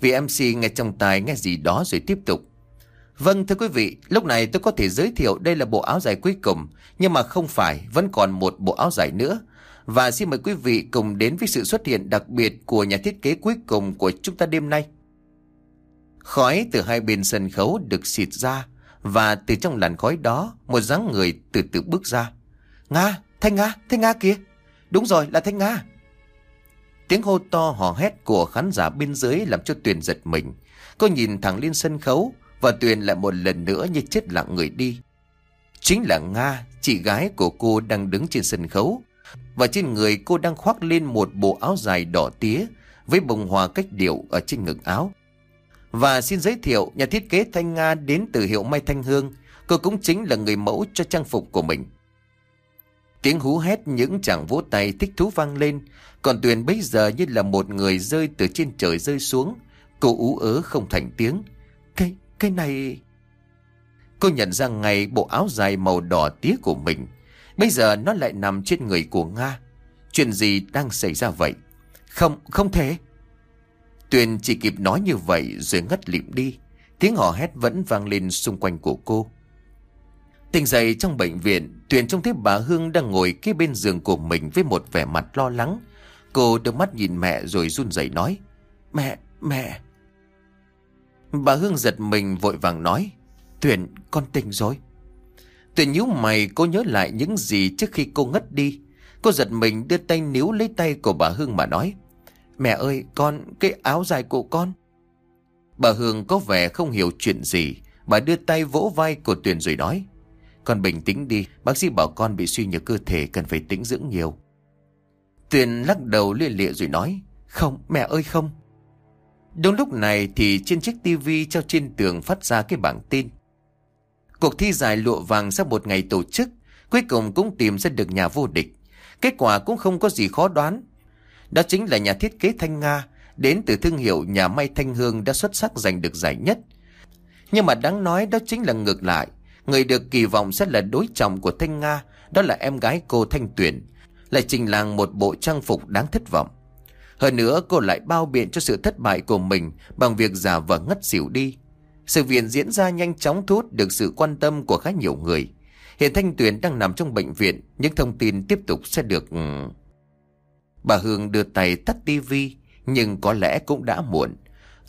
[SPEAKER 1] Vì MC nghe trong tai nghe gì đó rồi tiếp tục. Vâng thưa quý vị, lúc này tôi có thể giới thiệu đây là bộ áo dài cuối cùng, nhưng mà không phải, vẫn còn một bộ áo dài nữa. Và xin mời quý vị cùng đến với sự xuất hiện đặc biệt của nhà thiết kế cuối cùng của chúng ta đêm nay. Khói từ hai bên sân khấu được xịt ra, và từ trong làn khói đó, một dáng người từ từ bước ra. Nga, Thanh Nga, Thanh Nga kia Đúng rồi, là Thanh Nga. Tiếng hô to hò hét của khán giả bên dưới làm cho Tuyền giật mình. Cô nhìn thẳng lên sân khấu và Tuyền lại một lần nữa như chết lặng người đi. Chính là Nga, chị gái của cô đang đứng trên sân khấu. Và trên người cô đang khoác lên một bộ áo dài đỏ tía với bông hoa cách điệu ở trên ngực áo. Và xin giới thiệu nhà thiết kế Thanh Nga đến từ hiệu Mai Thanh Hương. Cô cũng chính là người mẫu cho trang phục của mình. Tiếng hú hét những chàng vỗ tay thích thú vang lên. Còn Tuyền bây giờ như là một người rơi từ trên trời rơi xuống. Cô ú ớ không thành tiếng. Cái, cái này... Cô nhận ra ngày bộ áo dài màu đỏ tía của mình. Bây giờ nó lại nằm trên người của Nga. Chuyện gì đang xảy ra vậy? Không, không thể. Tuyền chỉ kịp nói như vậy rồi ngất lịm đi. Tiếng hò hét vẫn vang lên xung quanh của cô. Tỉnh dậy trong bệnh viện, Tuyền trông thấy bà Hương đang ngồi kế bên giường của mình với một vẻ mặt lo lắng. Cô đưa mắt nhìn mẹ rồi run rẩy nói. Mẹ, mẹ. Bà Hương giật mình vội vàng nói. Tuyền, con tỉnh rồi. Tuyền nhíu mày cô nhớ lại những gì trước khi cô ngất đi. Cô giật mình đưa tay níu lấy tay của bà Hương mà nói. Mẹ ơi, con, cái áo dài của con. Bà Hương có vẻ không hiểu chuyện gì. Bà đưa tay vỗ vai của Tuyền rồi nói. Con bình tĩnh đi, bác sĩ bảo con bị suy nhược cơ thể cần phải tĩnh dưỡng nhiều. Tuyền lắc đầu lia lịa rồi nói. Không, mẹ ơi không. Đúng lúc này thì trên chiếc tivi treo trên tường phát ra cái bảng tin. Cuộc thi giải lụa vàng sau một ngày tổ chức, cuối cùng cũng tìm ra được nhà vô địch. Kết quả cũng không có gì khó đoán. Đó chính là nhà thiết kế Thanh Nga, đến từ thương hiệu nhà may Thanh Hương đã xuất sắc giành được giải nhất. Nhưng mà đáng nói đó chính là ngược lại. Người được kỳ vọng sẽ là đối trọng của Thanh Nga, đó là em gái cô Thanh Tuyền, lại trình làng một bộ trang phục đáng thất vọng. Hơn nữa cô lại bao biện cho sự thất bại của mình bằng việc giả vờ ngất xỉu đi. Sự viện diễn ra nhanh chóng thu hút được sự quan tâm của khá nhiều người. Hiện Thanh Tuyền đang nằm trong bệnh viện, những thông tin tiếp tục sẽ được... Ừ, Bà Hương đưa tay tắt tivi, nhưng có lẽ cũng đã muộn.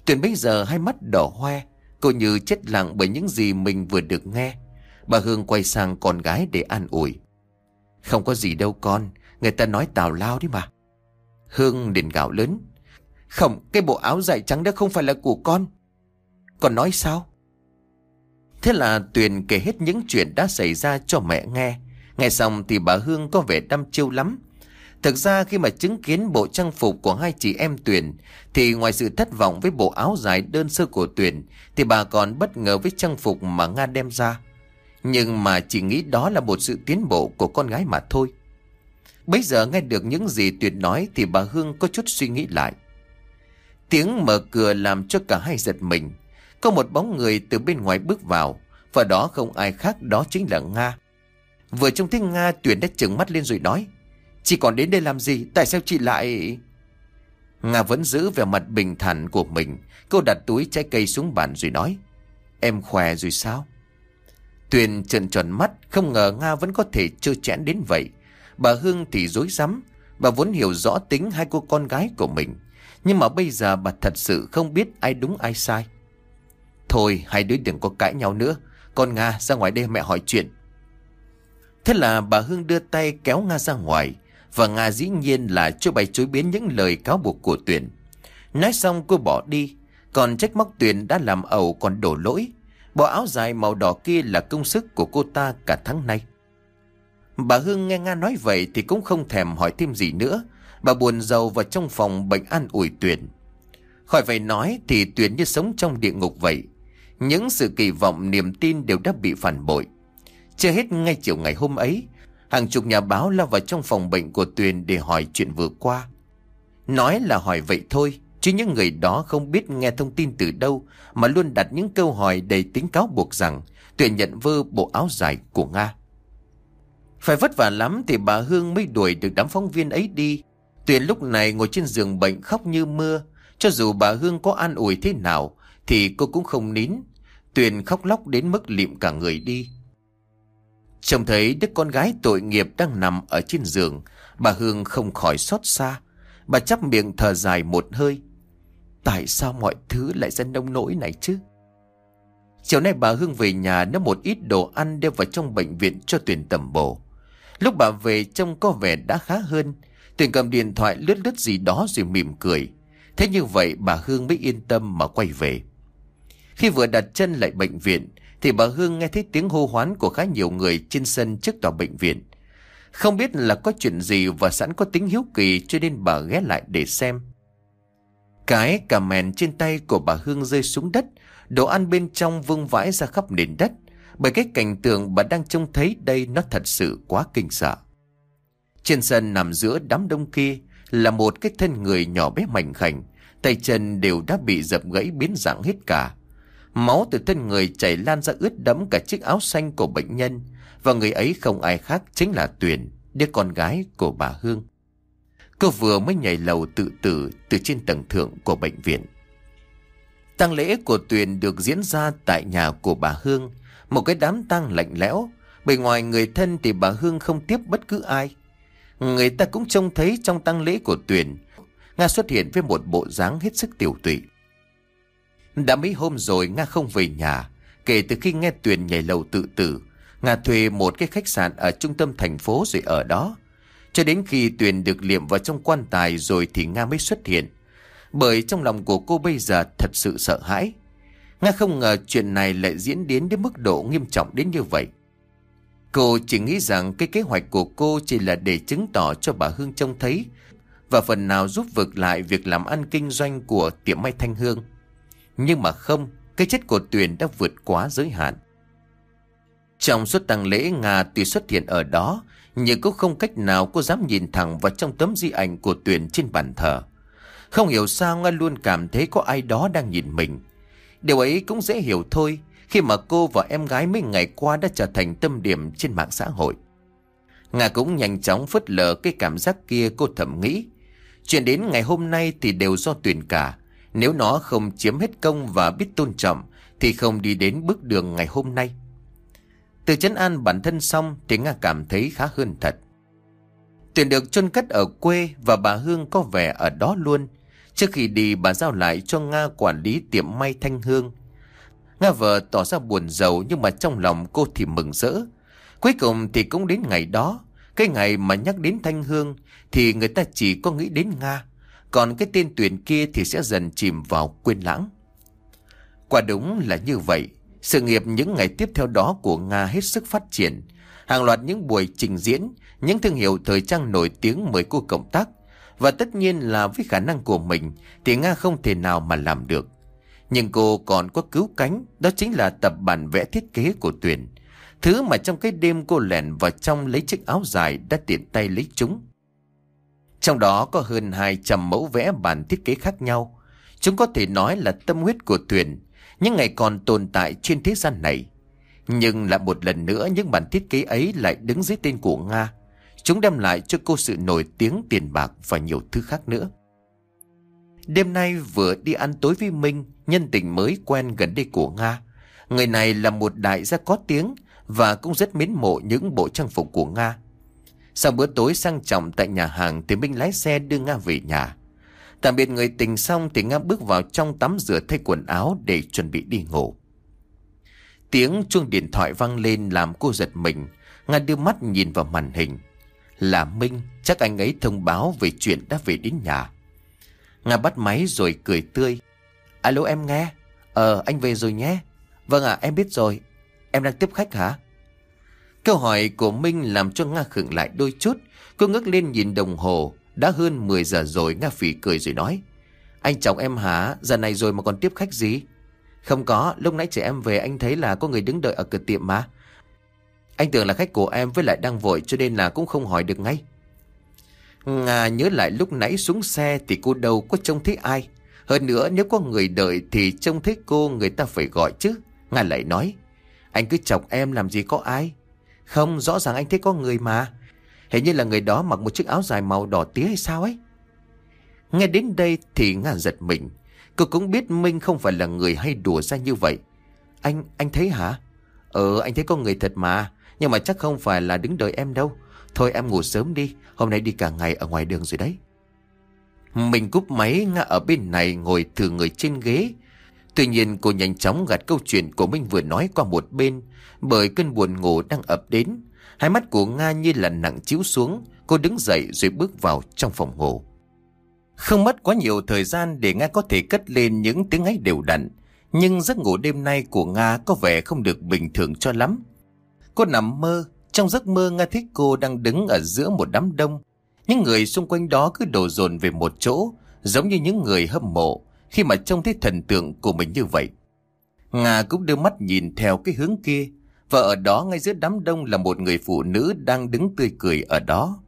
[SPEAKER 1] Tuyền bây giờ hai mắt đỏ hoe, cô như chết lặng bởi những gì mình vừa được nghe. Bà Hương quay sang con gái để an ủi. Không có gì đâu con, người ta nói tào lao đi mà. Hương liền gạo lớn. Không, cái bộ áo dài trắng đó không phải là của con. Con nói sao? Thế là Tuyền kể hết những chuyện đã xảy ra cho mẹ nghe. Nghe xong thì bà Hương có vẻ đăm chiêu lắm. Thực ra khi mà chứng kiến bộ trang phục của hai chị em Tuyền, thì ngoài sự thất vọng với bộ áo dài đơn sơ của Tuyền, thì bà còn bất ngờ với trang phục mà Nga đem ra. Nhưng mà chỉ nghĩ đó là một sự tiến bộ của con gái mà thôi. Bây giờ nghe được những gì Tuyền nói thì bà Hương có chút suy nghĩ lại. Tiếng mở cửa làm cho cả hai giật mình. Có một bóng người từ bên ngoài bước vào, và đó không ai khác đó chính là Nga. Vừa trông thấy Nga, Tuyền đã trừng mắt lên rồi nói Chị còn đến đây làm gì? Tại sao chị lại... Nga vẫn giữ vẻ mặt bình thản của mình. Cô đặt túi trái cây xuống bàn rồi nói. Em khỏe rồi sao? Tuyền trợn tròn mắt, không ngờ Nga vẫn có thể trơ chẽn đến vậy. Bà Hương thì dối rắm bà vốn hiểu rõ tính hai cô con gái của mình. Nhưng mà bây giờ bà thật sự không biết ai đúng ai sai. Thôi, hai đứa đừng có cãi nhau nữa. Con Nga ra ngoài đây mẹ hỏi chuyện. Thế là bà Hương đưa tay kéo Nga ra ngoài. Và Nga dĩ nhiên là chưa bày chối biến những lời cáo buộc của Tuyền. Nói xong cô bỏ đi. Còn trách móc Tuyền đã làm ẩu còn đổ lỗi. Bộ áo dài màu đỏ kia là công sức của cô ta cả tháng nay. Bà Hương nghe Nga nói vậy thì cũng không thèm hỏi thêm gì nữa. Bà buồn giàu vào trong phòng bệnh an ủi Tuyền. Khỏi phải nói thì Tuyền như sống trong địa ngục vậy. Những sự kỳ vọng, niềm tin đều đã bị phản bội Chưa hết ngay chiều ngày hôm ấy Hàng chục nhà báo lao vào trong phòng bệnh của Tuyền để hỏi chuyện vừa qua. Nói là hỏi vậy thôi, Chứ những người đó không biết nghe thông tin từ đâu, Mà luôn đặt những câu hỏi đầy tính cáo buộc rằng Tuyền nhận vơ bộ áo dài của Nga. Phải vất vả lắm thì bà Hương mới đuổi được đám phóng viên ấy đi. Tuyền lúc này ngồi trên giường bệnh khóc như mưa. Cho dù bà Hương có an ủi thế nào, Thì cô cũng không nín. Tuyền khóc lóc đến mức lịm cả người đi. Trông thấy đứa con gái tội nghiệp đang nằm ở trên giường, Bà Hương không khỏi xót xa Bà chắp miệng thở dài một hơi Tại sao mọi thứ lại ra nông nỗi này chứ Chiều nay bà Hương về nhà nấu một ít đồ ăn đem vào trong bệnh viện cho Tuyền tầm bổ. Lúc bà về, trông có vẻ đã khá hơn. Tuyền cầm điện thoại lướt lướt gì đó rồi mỉm cười. Thế như vậy bà Hương mới yên tâm mà quay về. Khi vừa đặt chân lại bệnh viện thì bà Hương nghe thấy tiếng hô hoán của khá nhiều người trên sân trước tòa bệnh viện. Không biết là có chuyện gì và sẵn có tính hiếu kỳ cho nên bà ghé lại để xem. Cái cà mèn trên tay của bà Hương rơi xuống đất, Đồ ăn bên trong vương vãi ra khắp nền đất Bởi cái cảnh tượng bà đang trông thấy đây nó thật sự quá kinh sợ Trên sân nằm giữa đám đông kia Là một cái thân người nhỏ bé mảnh khảnh, Tay chân đều đã bị dập gãy biến dạng hết cả Máu từ thân người chảy lan ra ướt đẫm cả chiếc áo xanh của bệnh nhân Và người ấy không ai khác chính là Tuyền Đứa con gái của bà Hương Cô vừa mới nhảy lầu tự tử từ trên tầng thượng của bệnh viện tang lễ của Tuyền được diễn ra tại nhà của bà Hương, một cái đám tang lạnh lẽo. Bề ngoài người thân thì bà Hương không tiếp bất cứ ai. Người ta cũng trông thấy trong tang lễ của Tuyền, Nga xuất hiện với một bộ dáng hết sức tiểu tụy. Đã mấy hôm rồi Nga không về nhà, kể từ khi nghe Tuyền nhảy lầu tự tử, Nga thuê một cái khách sạn ở trung tâm thành phố rồi ở đó. Cho đến khi Tuyền được liệm vào trong quan tài rồi thì Nga mới xuất hiện. Bởi trong lòng của cô bây giờ thật sự sợ hãi Nga không ngờ chuyện này lại diễn đến đến mức độ nghiêm trọng đến như vậy Cô chỉ nghĩ rằng cái kế hoạch của cô chỉ là để chứng tỏ cho bà Hương trông thấy Và phần nào giúp vực lại việc làm ăn kinh doanh của tiệm may Thanh Hương nhưng mà không, cái chết của Tuyền đã vượt quá giới hạn Trong suốt tang lễ Nga tuy xuất hiện ở đó Nhưng cũng không cách nào cô dám nhìn thẳng vào trong tấm di ảnh của Tuyền trên bàn thờ không hiểu sao Nga luôn cảm thấy có ai đó đang nhìn mình. Điều ấy cũng dễ hiểu thôi khi mà cô và em gái mấy ngày qua đã trở thành tâm điểm trên mạng xã hội. Nga cũng nhanh chóng phớt lờ cái cảm giác kia cô thầm nghĩ. Chuyện đến ngày hôm nay thì đều do Tuyền cả. Nếu nó không chiếm hết công và biết tôn trọng, thì không đi đến bước đường ngày hôm nay. Từ chấn an bản thân xong thì Nga cảm thấy khá hơn thật. Tuyển được chôn cất ở quê và bà Hương có vẻ ở đó luôn. Trước khi đi, bà giao lại cho Nga quản lý tiệm may Thanh Hương. Nga vợ tỏ ra buồn giàu nhưng mà trong lòng cô thì mừng rỡ. Cuối cùng thì cũng đến ngày đó. Cái ngày mà nhắc đến Thanh Hương thì người ta chỉ có nghĩ đến Nga. Còn cái tên tuyển kia thì sẽ dần chìm vào quên lãng. Quả đúng là như vậy. Sự nghiệp những ngày tiếp theo đó của Nga hết sức phát triển. Hàng loạt những buổi trình diễn, những thương hiệu thời trang nổi tiếng mời cô cộng tác và tất nhiên là với khả năng của mình thì Nga không thể nào mà làm được. Nhưng cô còn có cứu cánh, đó chính là tập bản vẽ thiết kế của Tuyền. Thứ mà trong cái đêm cô lẻn vào trong lấy chiếc áo dài đã tiện tay lấy chúng. Trong đó có hơn 200 mẫu vẽ bản thiết kế khác nhau. Chúng có thể nói là tâm huyết của Tuyền, những ngày còn tồn tại trên thế gian này. Nhưng lại một lần nữa những bản thiết kế ấy lại đứng dưới tên của Nga. Chúng đem lại cho cô sự nổi tiếng tiền bạc và nhiều thứ khác nữa. Đêm nay vừa đi ăn tối với Minh, nhân tình mới quen gần đây của Nga. Người này là một đại gia có tiếng và cũng rất mến mộ những bộ trang phục của Nga. Sau bữa tối sang trọng tại nhà hàng thì Minh lái xe đưa Nga về nhà. Tạm biệt người tình xong thì Nga bước vào trong tắm rửa thay quần áo để chuẩn bị đi ngủ. Tiếng chuông điện thoại vang lên làm cô giật mình. Nga đưa mắt nhìn vào màn hình. Là Minh, chắc anh ấy thông báo về chuyện đã về đến nhà. Nga bắt máy rồi cười tươi. Alo em nghe. Ờ, anh về rồi nhé. Vâng ạ, em biết rồi. Em đang tiếp khách hả? Câu hỏi của Minh làm cho Nga khựng lại đôi chút. Cô ngước lên nhìn đồng hồ. Đã hơn 10 giờ rồi, Nga phỉ cười rồi nói. Anh chồng em hả? Giờ này rồi mà còn tiếp khách gì? Không có, lúc nãy chị em về anh thấy là có người đứng đợi ở cửa tiệm mà. Anh tưởng là khách của em với lại đang vội cho nên là cũng không hỏi được ngay. Nga nhớ lại lúc nãy xuống xe thì cô đâu có trông thấy ai. Hơn nữa nếu có người đợi thì trông thấy cô người ta phải gọi chứ. Nga lại nói, anh cứ chọc em làm gì có ai. Không, rõ ràng anh thấy có người mà. Hình như là người đó mặc một chiếc áo dài màu đỏ tía hay sao ấy. Nghe đến đây thì Nga giật mình. Cô cũng biết Minh không phải là người hay đùa ra như vậy. Anh, anh thấy hả? Ờ, anh thấy có người thật mà. Nhưng mà chắc không phải là đứng đợi em đâu. Thôi em ngủ sớm đi. Hôm nay đi cả ngày ở ngoài đường rồi đấy. Mình cúp máy ngã ở bên này ngồi thử người trên ghế. Tuy nhiên cô nhanh chóng gạt câu chuyện của Minh vừa nói qua một bên bởi cơn buồn ngủ đang ập đến. Hai mắt của Nga như là nặng chiếu xuống. Cô đứng dậy rồi bước vào trong phòng ngủ. Không mất quá nhiều thời gian để Nga có thể cất lên những tiếng ấy đều đặn. Nhưng giấc ngủ đêm nay của Nga có vẻ không được bình thường cho lắm. Cô nằm mơ, trong giấc mơ Nga thấy cô đang đứng ở giữa một đám đông. Những người xung quanh đó cứ đổ dồn về một chỗ, giống như những người hâm mộ, khi mà trông thấy thần tượng của mình như vậy. Nga cũng đưa mắt nhìn theo cái hướng kia, và ở đó ngay giữa đám đông là một người phụ nữ đang đứng tươi cười ở đó.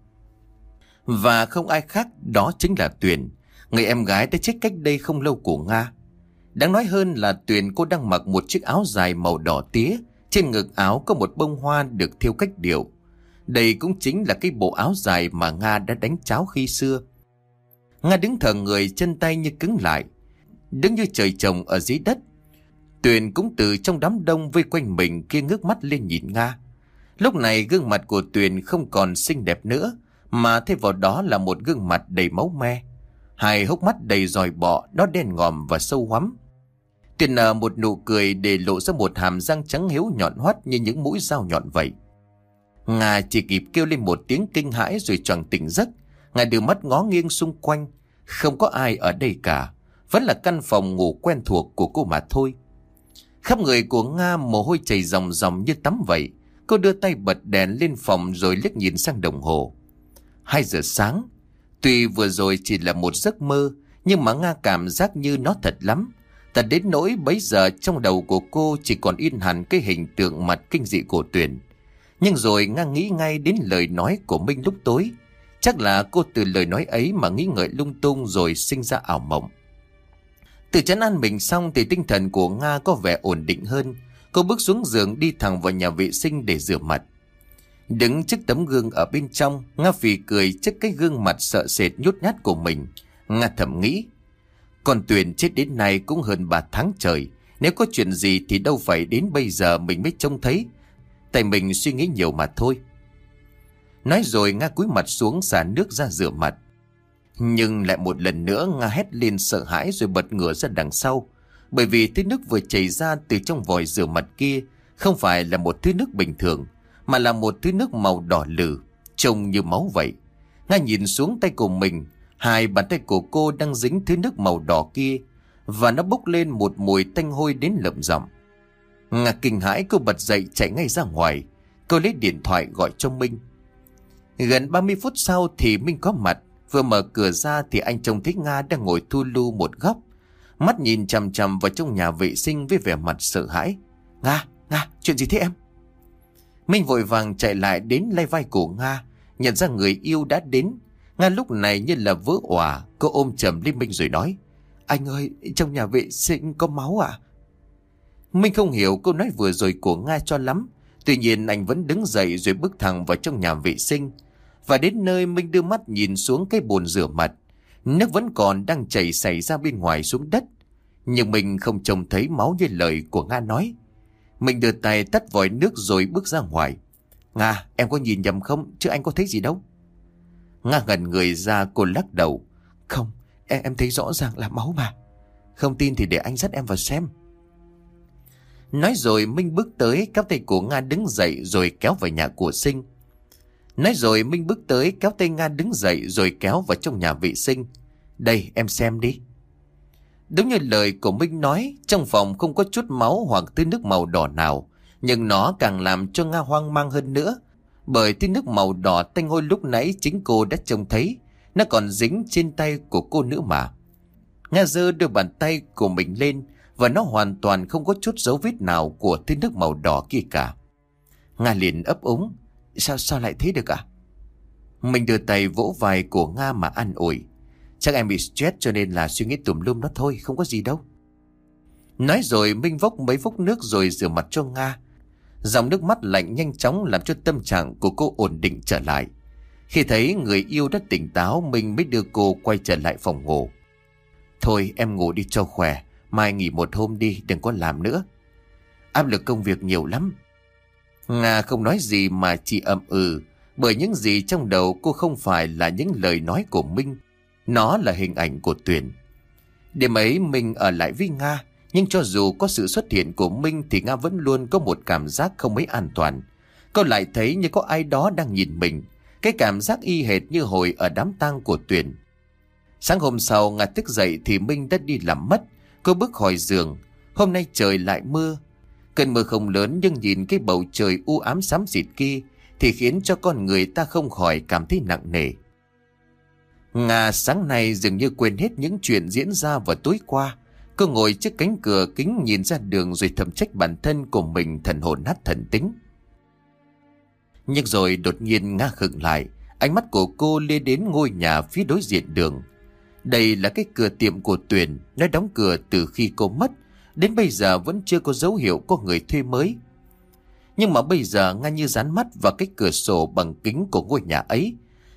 [SPEAKER 1] Và không ai khác đó chính là Tuyền, người em gái đã chết cách đây không lâu của Nga. Đáng nói hơn là Tuyền cô đang mặc một chiếc áo dài màu đỏ tía, trên ngực áo có một bông hoa được thiêu cách điệu. Đây cũng chính là cái bộ áo dài mà Nga đã đánh cháo khi xưa. Nga đứng thờ người chân tay như cứng lại, đứng như trời trồng ở dưới đất. Tuyền cũng từ trong đám đông vây quanh mình kia ngước mắt lên nhìn Nga. Lúc này gương mặt của Tuyền không còn xinh đẹp nữa, mà thay vào đó là một gương mặt đầy máu me. Hai hốc mắt đầy dòi bọ, nó đen ngòm và sâu hoắm. Tuyền nở một nụ cười để lộ ra một hàm răng trắng hiếu nhọn hoắt như những mũi dao nhọn vậy. Nga chỉ kịp kêu lên một tiếng kinh hãi rồi choàng tỉnh giấc. Ngài đưa mắt ngó nghiêng xung quanh. Không có ai ở đây cả. Vẫn là căn phòng ngủ quen thuộc của cô mà thôi. Khắp người của Nga mồ hôi chảy ròng ròng như tắm vậy. Cô đưa tay bật đèn lên phòng rồi liếc nhìn sang đồng hồ. 2 giờ sáng. Tuy vừa rồi chỉ là một giấc mơ, nhưng mà Nga cảm giác như nó thật lắm. Thật đến nỗi bấy giờ trong đầu của cô chỉ còn in hẳn cái hình tượng mặt kinh dị của Tuyền. Nhưng rồi Nga nghĩ ngay đến lời nói của Minh lúc tối. Chắc là cô từ lời nói ấy mà nghĩ ngợi lung tung rồi sinh ra ảo mộng. Từ chấn an mình xong thì tinh thần của Nga có vẻ ổn định hơn. Cô bước xuống giường đi thẳng vào nhà vệ sinh để rửa mặt. Đứng trước tấm gương ở bên trong, Nga phì cười trước cái gương mặt sợ sệt nhút nhát của mình. Nga thầm nghĩ, còn Tuyền chết đến nay cũng hơn 3 tháng trời. Nếu có chuyện gì thì đâu phải đến bây giờ mình mới trông thấy. Tại mình suy nghĩ nhiều mà thôi. Nói rồi Nga cúi mặt xuống xả nước ra rửa mặt. Nhưng lại một lần nữa Nga hét lên sợ hãi rồi bật ngửa ra đằng sau. Bởi vì thứ nước vừa chảy ra từ trong vòi rửa mặt kia không phải là một thứ nước bình thường mà là một thứ nước màu đỏ lử, trông như máu vậy. Nga nhìn xuống tay của mình, hai bàn tay của cô đang dính thứ nước màu đỏ kia, và nó bốc lên một mùi tanh hôi đến lợm giọng. Nga kinh hãi cô bật dậy chạy ngay ra ngoài, cô lấy điện thoại gọi cho Minh. Gần 30 phút sau thì Minh có mặt, vừa mở cửa ra thì anh trông thấy Nga đang ngồi thu lưu một góc, mắt nhìn chằm chằm vào trong nhà vệ sinh với vẻ mặt sợ hãi. Nga, Nga, chuyện gì thế em? Minh vội vàng chạy lại đến lay vai của Nga, nhận ra người yêu đã đến. Nga lúc này như là vỡ òa, cô ôm chầm lên Minh rồi nói. Anh ơi, trong nhà vệ sinh có máu à? Minh không hiểu câu nói vừa rồi của Nga cho lắm. Tuy nhiên anh vẫn đứng dậy rồi bước thẳng vào trong nhà vệ sinh. Và đến nơi Minh đưa mắt nhìn xuống cái bồn rửa mặt. Nước vẫn còn đang chảy xảy ra bên ngoài xuống đất. Nhưng mình không trông thấy máu như lời của Nga nói. Mình đưa tay tắt vòi nước rồi bước ra ngoài. Nga, em có nhìn nhầm không? Chứ anh có thấy gì đâu. Nga ngẩn người ra cô lắc đầu. Không, em, em thấy rõ ràng là máu mà. Không tin thì để anh dắt em vào xem. Nói rồi Minh bước tới kéo tay của Nga đứng dậy rồi kéo vào nhà của sinh. Nói rồi Minh bước tới kéo tay Nga đứng dậy rồi kéo vào trong nhà vệ sinh. Đây em xem đi. Đúng như lời của Minh nói, trong phòng không có chút máu hoặc thứ nước màu đỏ nào, nhưng nó càng làm cho Nga hoang mang hơn nữa. Bởi thứ nước màu đỏ tanh hôi lúc nãy chính cô đã trông thấy, nó còn dính trên tay của cô nữ mà. Nga giơ đôi bàn tay của mình lên Và nó hoàn toàn không có chút dấu vết nào của tên nước màu đỏ kia cả Nga liền ấp úng Sao sao lại thế được à? Mình đưa tay vỗ vai của Nga mà an ủi. Chắc em bị stress cho nên là suy nghĩ tùm lum đó thôi, Không có gì đâu. Nói rồi, Minh vốc mấy vốc nước rồi rửa mặt cho Nga. Dòng nước mắt lạnh nhanh chóng làm cho tâm trạng của cô ổn định trở lại. Khi thấy người yêu đã tỉnh táo, Minh mới đưa cô quay trở lại phòng ngủ. Thôi, em ngủ đi cho khỏe, Mai nghỉ một hôm đi, đừng có làm nữa. Áp lực công việc nhiều lắm. Nga không nói gì mà chỉ ậm ừ Bởi những gì trong đầu cô không phải là những lời nói của Minh. Nó là hình ảnh của Tuyền. Đêm ấy Minh ở lại với Nga, Nhưng cho dù có sự xuất hiện của Minh Thì Nga vẫn luôn có một cảm giác không mấy an toàn. Cô lại thấy như có ai đó đang nhìn mình, Cái cảm giác y hệt như hồi ở đám tang của Tuyền. Sáng hôm sau, Nga thức dậy thì Minh đã đi làm mất. Cô bước khỏi giường. Hôm nay trời lại mưa Cơn mưa không lớn nhưng nhìn cái bầu trời u ám xám xịt kia thì khiến cho con người ta không khỏi cảm thấy nặng nề. Nga sáng nay dường như quên hết những chuyện diễn ra vào tối qua. Cô ngồi trước cánh cửa kính nhìn ra đường rồi thầm trách bản thân của mình thần hồn nát thần tính. Nhưng rồi đột nhiên Nga khựng lại, ánh mắt của cô lê đến ngôi nhà phía đối diện đường. Đây là cái cửa tiệm của Tuyền, nó đóng cửa từ khi cô mất Đến bây giờ vẫn chưa có dấu hiệu có người thuê mới. Nhưng mà bây giờ ngay như dán mắt vào cái cửa sổ bằng kính của ngôi nhà ấy,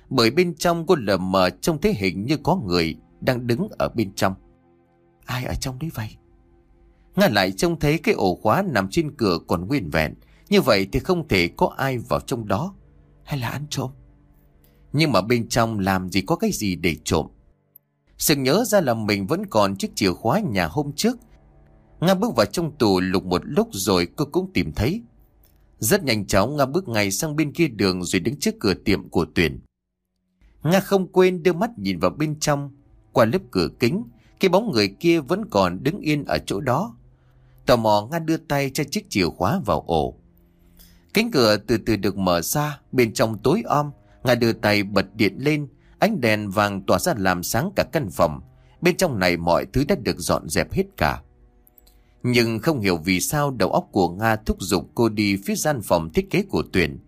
[SPEAKER 1] Bởi bên trong cô lờ mờ trông thấy hình như có người đang đứng ở bên trong. Ai ở trong đấy vậy? Nga lại trông thấy cái ổ khóa nằm trên cửa còn nguyên vẹn, Như vậy thì không thể có ai vào trong đó. Hay là ăn trộm? Nhưng mà bên trong làm gì có cái gì để trộm. Sự nhớ ra là mình vẫn còn chiếc chìa khóa nhà hôm trước Nga bước vào trong tù lục một lúc rồi cô cũng tìm thấy. Rất nhanh chóng Nga bước ngay sang bên kia đường rồi đứng trước cửa tiệm của Tuyền. Nga không quên đưa mắt nhìn vào bên trong. Qua lớp cửa kính, cái bóng người kia vẫn còn đứng yên ở chỗ đó. Tò mò Nga đưa tay cho chiếc chìa khóa vào ổ. Cánh cửa từ từ được mở ra, bên trong tối om, Nga đưa tay bật điện lên, ánh đèn vàng tỏa ra làm sáng cả căn phòng. Bên trong này mọi thứ đã được dọn dẹp hết cả. Nhưng không hiểu vì sao đầu óc của Nga thúc giục cô đi phía gian phòng thiết kế của Tuyền.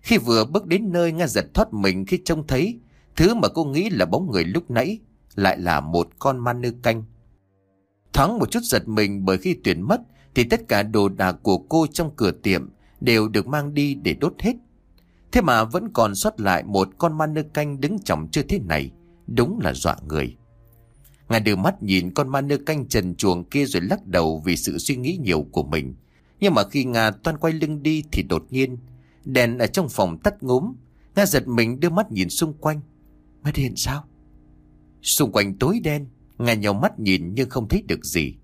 [SPEAKER 1] Khi vừa bước đến nơi Nga giật thoát mình khi trông thấy, thứ mà cô nghĩ là bóng người lúc nãy lại là một con ma nư canh. Thoáng một chút giật mình bởi khi Tuyền mất, thì tất cả đồ đạc của cô trong cửa tiệm đều được mang đi để đốt hết. Thế mà vẫn còn sót lại một con ma nư canh đứng chồng chưa thế này. Đúng là dọa người. Nga đưa mắt nhìn con ma nơ canh trần chuồng kia rồi lắc đầu vì sự suy nghĩ nhiều của mình. Nhưng mà khi Nga toan quay lưng đi thì đột nhiên, đèn ở trong phòng tắt ngúm. Nga giật mình đưa mắt nhìn xung quanh. Mất điện sao? Xung quanh tối đen, Nga nhau mắt nhìn nhưng không thấy được gì.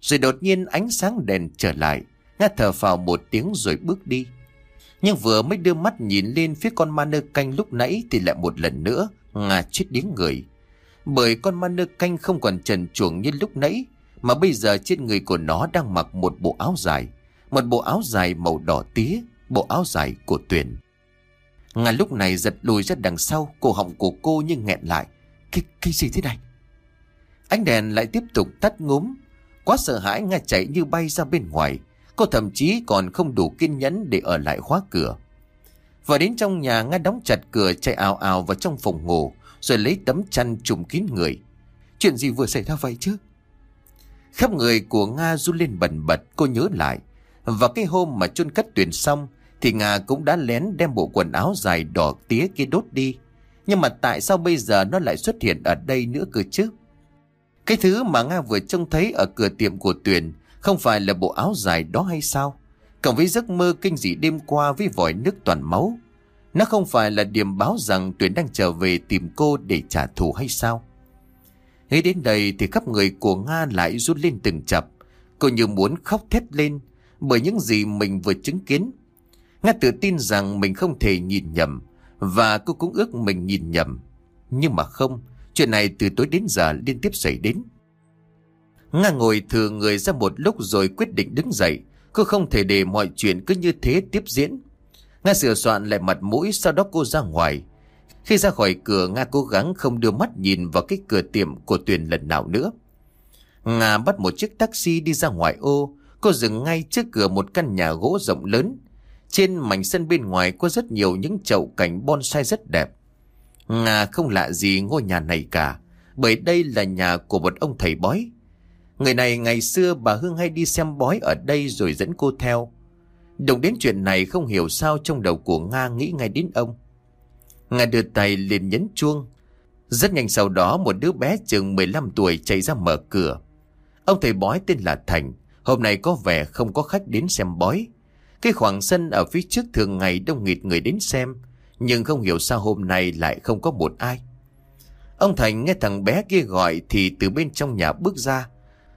[SPEAKER 1] Rồi đột nhiên ánh sáng đèn trở lại. Nga thở phào một tiếng rồi bước đi. Nhưng vừa mới đưa mắt nhìn lên phía con ma nơ canh lúc nãy thì lại một lần nữa Nga chết điếng người. Bởi con ma nơ canh không còn trần chuồng như lúc nãy Mà bây giờ trên người của nó đang mặc một bộ áo dài Một bộ áo dài màu đỏ tía Bộ áo dài của Tuyền Ngà lúc này giật lùi ra đằng sau Cổ họng của cô như nghẹn lại. Cái, cái gì thế này? Ánh đèn lại tiếp tục tắt ngúm. Quá sợ hãi Nga chạy như bay ra bên ngoài. Cô thậm chí còn không đủ kiên nhẫn để ở lại khóa cửa. Và đến trong nhà Nga đóng chặt cửa chạy ào ào vào trong phòng ngủ rồi lấy tấm chăn trùm kín người. Chuyện gì vừa xảy ra vậy chứ? Khắp người của Nga run lên bần bật, cô nhớ lại. Và cái hôm mà chôn cất tuyển xong, thì Nga cũng đã lén đem bộ quần áo dài đỏ tía kia đốt đi. Nhưng mà tại sao bây giờ nó lại xuất hiện ở đây nữa cơ chứ? Cái thứ mà Nga vừa trông thấy ở cửa tiệm của Tuyền không phải là bộ áo dài đó hay sao? Cộng với giấc mơ kinh dị đêm qua với vòi nước toàn máu. Nó không phải là điểm báo rằng Tuyển đang trở về tìm cô để trả thù hay sao? Nghĩ đến đây thì khắp người của Nga lại rút lên từng chập. Cô như muốn khóc thét lên bởi những gì mình vừa chứng kiến. Nga tự tin rằng mình không thể nhìn nhầm và cô cũng ước mình nhìn nhầm. Nhưng mà không, chuyện này từ tối đến giờ liên tiếp xảy đến. Nga ngồi thừa người ra một lúc rồi quyết định đứng dậy. Cô không thể để mọi chuyện cứ như thế tiếp diễn. Nga sửa soạn lại mặt mũi sau đó cô ra ngoài. Khi ra khỏi cửa, Nga cố gắng không đưa mắt nhìn vào cái cửa tiệm của Tuyền lần nào nữa. Nga bắt một chiếc taxi đi ra ngoài ô. Cô dừng ngay trước cửa một căn nhà gỗ rộng lớn. Trên mảnh sân bên ngoài có rất nhiều những chậu cảnh bonsai rất đẹp. Nga không lạ gì ngôi nhà này cả. Bởi đây là nhà của một ông thầy bói. Người này ngày xưa bà Hương hay đi xem bói ở đây rồi dẫn cô theo. Đồng đến chuyện này không hiểu sao trong đầu của Nga nghĩ ngay đến ông. Nga đưa tay liền nhấn chuông. Rất nhanh sau đó, một đứa bé chừng 15 tuổi chạy ra mở cửa. Ông thầy bói tên là Thành. Hôm nay có vẻ không có khách đến xem bói. Cái khoảng sân ở phía trước thường ngày đông nghịt người đến xem. Nhưng không hiểu sao hôm nay lại không có một ai. Ông Thành nghe thằng bé kia gọi thì từ bên trong nhà bước ra.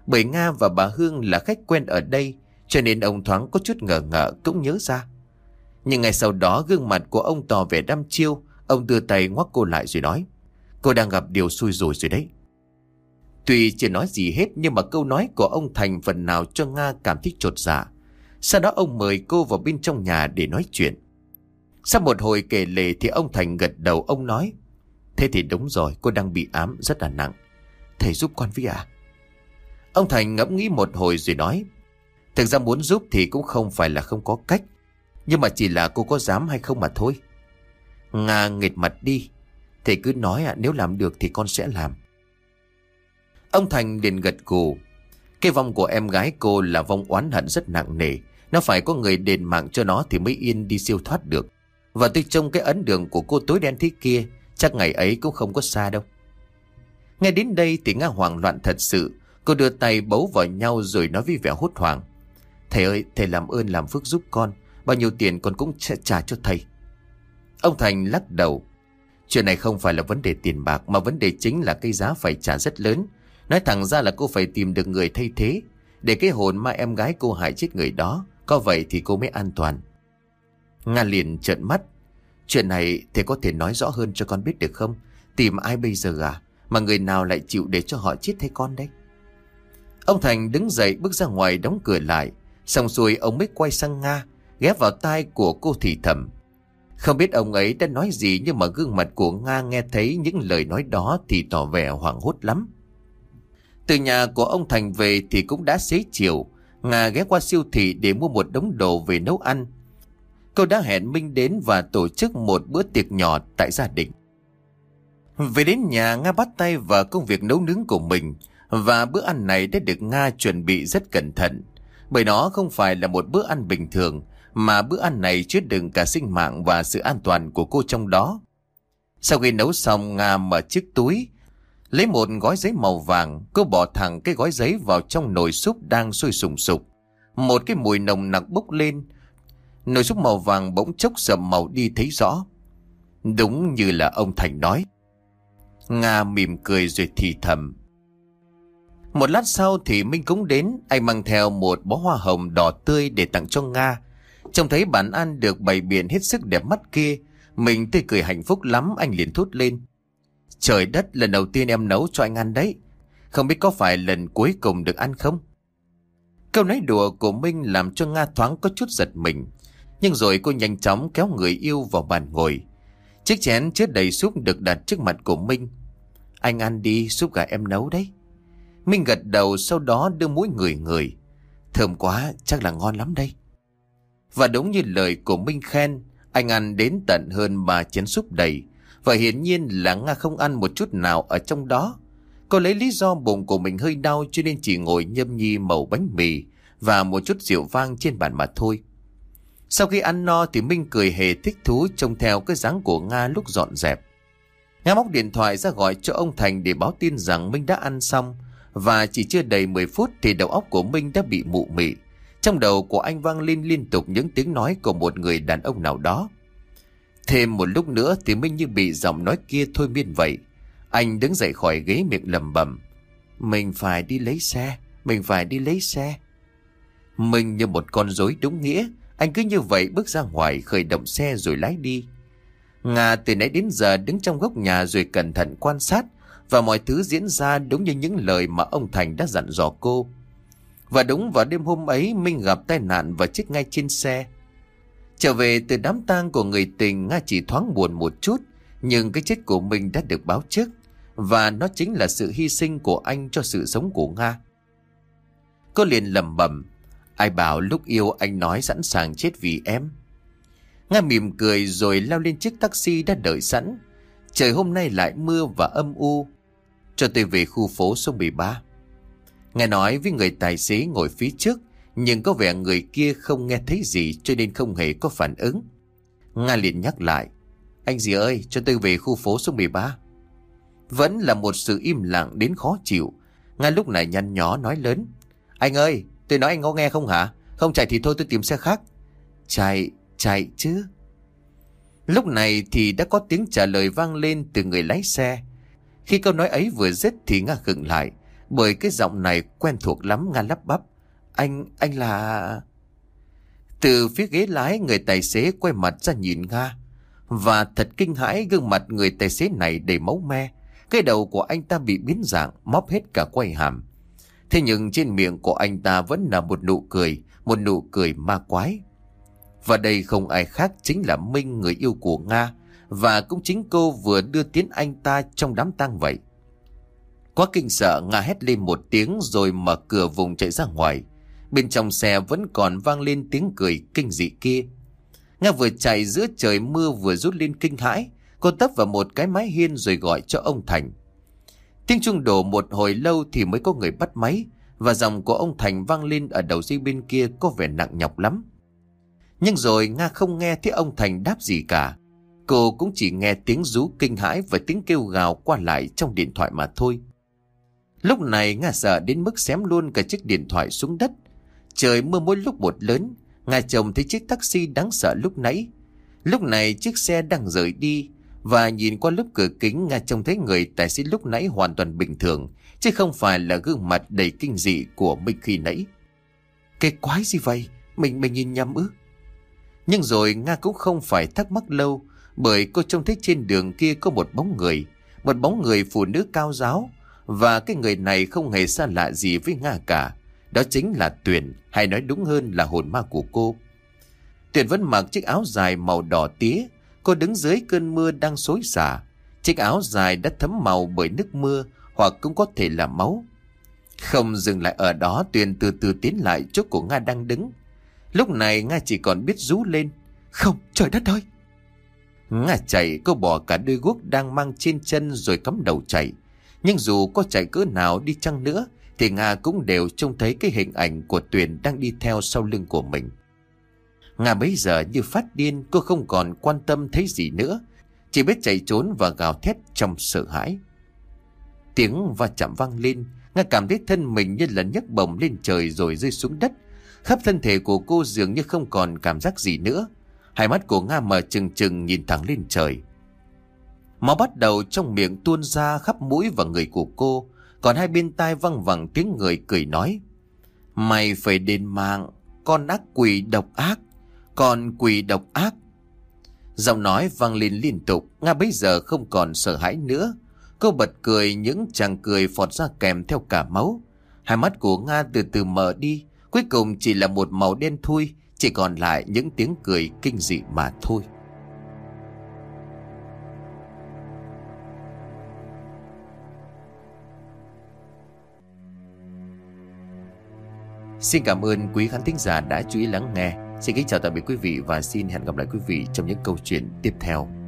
[SPEAKER 1] Bởi Nga và bà Hương là khách quen ở đây cho nên ông thoáng có chút ngờ ngợ cũng nhớ ra. Nhưng ngày sau đó gương mặt của ông tỏ vẻ đăm chiêu. Ông đưa tay ngoắc cô lại rồi nói. Cô đang gặp điều xui rồi rồi đấy. Tuy chưa nói gì hết nhưng mà câu nói của ông Thành phần nào cho Nga cảm thấy trột dạ. Sau đó ông mời cô vào bên trong nhà để nói chuyện. Sau một hồi kể lể thì ông Thành gật đầu, ông nói. Thế thì đúng rồi, cô đang bị ám, rất là nặng. Thầy giúp con với à? Ông Thành ngẫm nghĩ một hồi rồi nói. Thực ra muốn giúp thì cũng không phải là không có cách. Nhưng mà chỉ là cô có dám hay không mà thôi. Nga nghịch mặt đi. Thầy cứ nói à nếu làm được thì con sẽ làm. Ông Thành liền gật gù. Cái vong của em gái cô là vong oán hận rất nặng nề. Nó phải có người đền mạng cho nó thì mới yên đi siêu thoát được. Và tôi trông cái ấn đường của cô tối đen thế kia, chắc ngày ấy cũng không có xa đâu. Nghe đến đây thì Nga hoảng loạn thật sự. Cô đưa tay bấu vào nhau rồi nói với vẻ hốt hoảng. Thầy ơi, thầy làm ơn làm phước giúp con. Bao nhiêu tiền con cũng sẽ trả cho thầy. Ông Thành lắc đầu. Chuyện này không phải là vấn đề tiền bạc mà vấn đề chính là cái giá phải trả rất lớn. Nói thẳng ra là cô phải tìm được người thay thế. Để cái hồn mà em gái cô hại chết người đó. Có vậy thì cô mới an toàn. Nga liền trợn mắt. Chuyện này thầy có thể nói rõ hơn cho con biết được không? Tìm ai bây giờ à? Mà người nào lại chịu để cho họ chết thay con đấy? Ông Thành đứng dậy bước ra ngoài đóng cửa lại. Xong rồi ông mới quay sang Nga, ghé vào tai của cô thì thầm. Không biết ông ấy đã nói gì nhưng mà gương mặt của Nga nghe thấy những lời nói đó thì tỏ vẻ hoảng hốt lắm. Từ nhà của ông Thành về thì cũng đã xế chiều. Nga ghé qua siêu thị để mua một đống đồ về nấu ăn. Cô đã hẹn Minh đến và tổ chức một bữa tiệc nhỏ tại gia đình. Về đến nhà Nga bắt tay vào công việc nấu nướng của mình và bữa ăn này đã được Nga chuẩn bị rất cẩn thận. Bởi nó không phải là một bữa ăn bình thường, mà bữa ăn này chứa đựng cả sinh mạng và sự an toàn của cô trong đó. Sau khi nấu xong Nga mở chiếc túi, Lấy một gói giấy màu vàng, Cô bỏ thẳng cái gói giấy vào trong nồi súp đang sôi sùng sục. Một cái mùi nồng nặc bốc lên. Nồi súp màu vàng bỗng chốc sầm màu đi thấy rõ. Đúng như là ông Thành nói. Nga mỉm cười rồi thì thầm. Một lát sau thì Minh cũng đến, Anh mang theo một bó hoa hồng đỏ tươi để tặng cho Nga. Trông thấy bản ăn được bày biện hết sức đẹp mắt kia, Mình tươi cười hạnh phúc lắm, anh liền thốt lên. Trời đất, lần đầu tiên em nấu cho anh ăn đấy. Không biết có phải lần cuối cùng được ăn không? Câu nói đùa của Minh làm cho Nga thoáng có chút giật mình. Nhưng rồi cô nhanh chóng kéo người yêu vào bàn ngồi. Chiếc chén chứa đầy súp được đặt trước mặt của Minh. Anh ăn đi, súp gà em nấu đấy. Minh gật đầu sau đó đưa mũi người người Thơm quá, chắc là ngon lắm đây Và đúng như lời của Minh khen, Anh ăn đến tận hơn ba chén súp đầy và hiển nhiên là Nga không ăn một chút nào ở trong đó. Cô lấy lý do bụng của mình hơi đau cho nên chỉ ngồi nhâm nhi màu bánh mì và một chút rượu vang trên bàn mà thôi. Sau khi ăn no thì Minh cười hề thích thú trông theo cái dáng của Nga lúc dọn dẹp. Nga móc điện thoại ra gọi cho ông Thành để báo tin rằng Minh đã ăn xong và chỉ chưa đầy 10 phút thì đầu óc của Minh đã bị mụ mị. Trong đầu của anh vang lên liên tục những tiếng nói của một người đàn ông nào đó. Thêm một lúc nữa thì Minh như bị giọng nói kia thôi miên vậy. Anh đứng dậy khỏi ghế miệng lầm bầm. Mình phải đi lấy xe, mình phải đi lấy xe. Mình như một con rối đúng nghĩa, anh cứ như vậy bước ra ngoài khởi động xe rồi lái đi. Nga từ nãy đến giờ đứng trong góc nhà rồi cẩn thận quan sát và mọi thứ diễn ra đúng như những lời mà ông Thành đã dặn dò cô. Và đúng vào đêm hôm ấy, Minh gặp tai nạn và chết ngay trên xe. Trở về từ đám tang của người tình, Nga chỉ thoáng buồn một chút, Nhưng cái chết của mình đã được báo trước. Và nó chính là sự hy sinh của anh cho sự sống của Nga. Cô liền lầm bầm Ai bảo lúc yêu anh nói sẵn sàng chết vì em? Nga mỉm cười rồi leo lên chiếc taxi đã đợi sẵn. Trời hôm nay lại mưa và âm u. Cho tôi về khu phố số 13 Nghe nói với người tài xế ngồi phía trước, Nhưng có vẻ người kia không nghe thấy gì Cho nên không hề có phản ứng. Nga liền nhắc lại, Anh gì ơi, cho tôi về khu phố số 13 Vẫn là một sự im lặng đến khó chịu. Nga lúc này nhăn nhó nói lớn, Anh ơi, tôi nói anh có nghe không hả? Không chạy thì thôi, tôi tìm xe khác. Chạy chạy chứ. Lúc này thì đã có tiếng trả lời vang lên từ người lái xe. Khi câu nói ấy vừa dứt thì Nga khựng lại Bởi cái giọng này quen thuộc lắm Nga lắp bắp. Anh, anh là... Từ phía ghế lái người tài xế quay mặt ra nhìn Nga Và thật kinh hãi gương mặt người tài xế này đầy máu me. Cái đầu của anh ta bị biến dạng Móc hết cả quay hàm. Thế nhưng trên miệng của anh ta vẫn là một nụ cười Một nụ cười ma quái. Và đây không ai khác chính là Minh người yêu của Nga. Và cũng chính cô vừa đưa tiến anh ta trong đám tang vậy Quá kinh sợ Nga hét lên một tiếng rồi mở cửa vùng chạy ra ngoài Bên trong xe vẫn còn vang lên tiếng cười kinh dị kia. Nga vừa chạy giữa trời mưa vừa rút lên kinh hãi. Cô tấp vào một cái mái hiên rồi gọi cho ông Thành. Tiếng trung đổ một hồi lâu thì mới có người bắt máy. Và dòng của ông Thành vang lên ở đầu dây bên kia có vẻ nặng nhọc lắm. Nhưng rồi Nga không nghe thấy ông Thành đáp gì cả. Cô cũng chỉ nghe tiếng rú kinh hãi và tiếng kêu gào qua lại trong điện thoại mà thôi. Lúc này Nga sợ đến mức xém luôn cả chiếc điện thoại xuống đất. Trời mưa mỗi lúc một lớn, ngài chồng thấy chiếc taxi đáng sợ lúc nãy. Lúc này chiếc xe đang rời đi, và nhìn qua lớp cửa kính ngài trông thấy người tài xế lúc nãy hoàn toàn bình thường, chứ không phải là gương mặt đầy kinh dị của mình khi nãy. Cái quái gì vậy? Mình mình nhìn nhầm ư? Nhưng rồi Nga cũng không phải thắc mắc lâu, bởi cô trông thấy trên đường kia có một bóng người, một bóng người phụ nữ cao giáo, và cái người này không hề xa lạ gì với Nga cả. Đó chính là Tuyền, hay nói đúng hơn là hồn ma của cô. Tuyền vẫn mặc chiếc áo dài màu đỏ tía, cô đứng dưới cơn mưa đang xối xả. Chiếc áo dài đã thấm màu bởi nước mưa hoặc cũng có thể là máu. Không dừng lại ở đó Tuyền từ từ tiến lại chỗ của Nga đang đứng. Lúc này Nga chỉ còn biết rú lên. Không, trời đất ơi! Ngã chạy, cô bỏ cả đôi guốc đang mang trên chân rồi cắm đầu chạy. Nhưng dù có chạy cỡ nào đi chăng nữa thì Nga cũng đều trông thấy cái hình ảnh của Tuyền đang đi theo sau lưng của mình. Nga bấy giờ như phát điên cô không còn quan tâm thấy gì nữa. Chỉ biết chạy trốn và gào thét trong sợ hãi. Tiếng va chạm vang lên. Nga cảm thấy thân mình như là nhấc bồng lên trời rồi rơi xuống đất. Khắp thân thể của cô dường như không còn cảm giác gì nữa. Hai mắt của Nga mở trừng trừng nhìn thẳng lên trời. Máu bắt đầu trong miệng tuôn ra khắp mũi và người của cô. Còn hai bên tai văng vẳng tiếng người cười nói, Mày phải đền mạng, Con ác quỷ độc ác, Con quỷ độc ác Giọng nói vang lên liên tục, Nga bây giờ không còn sợ hãi nữa Cô bật cười, những chàng cười phọt ra kèm theo cả máu Hai mắt của Nga từ từ mở đi, Cuối cùng chỉ là một màu đen thui chỉ còn lại những tiếng cười kinh dị mà thôi Xin cảm ơn quý khán thính giả đã chú ý lắng nghe. Xin kính chào tạm biệt quý vị và xin hẹn gặp lại quý vị trong những câu chuyện tiếp theo.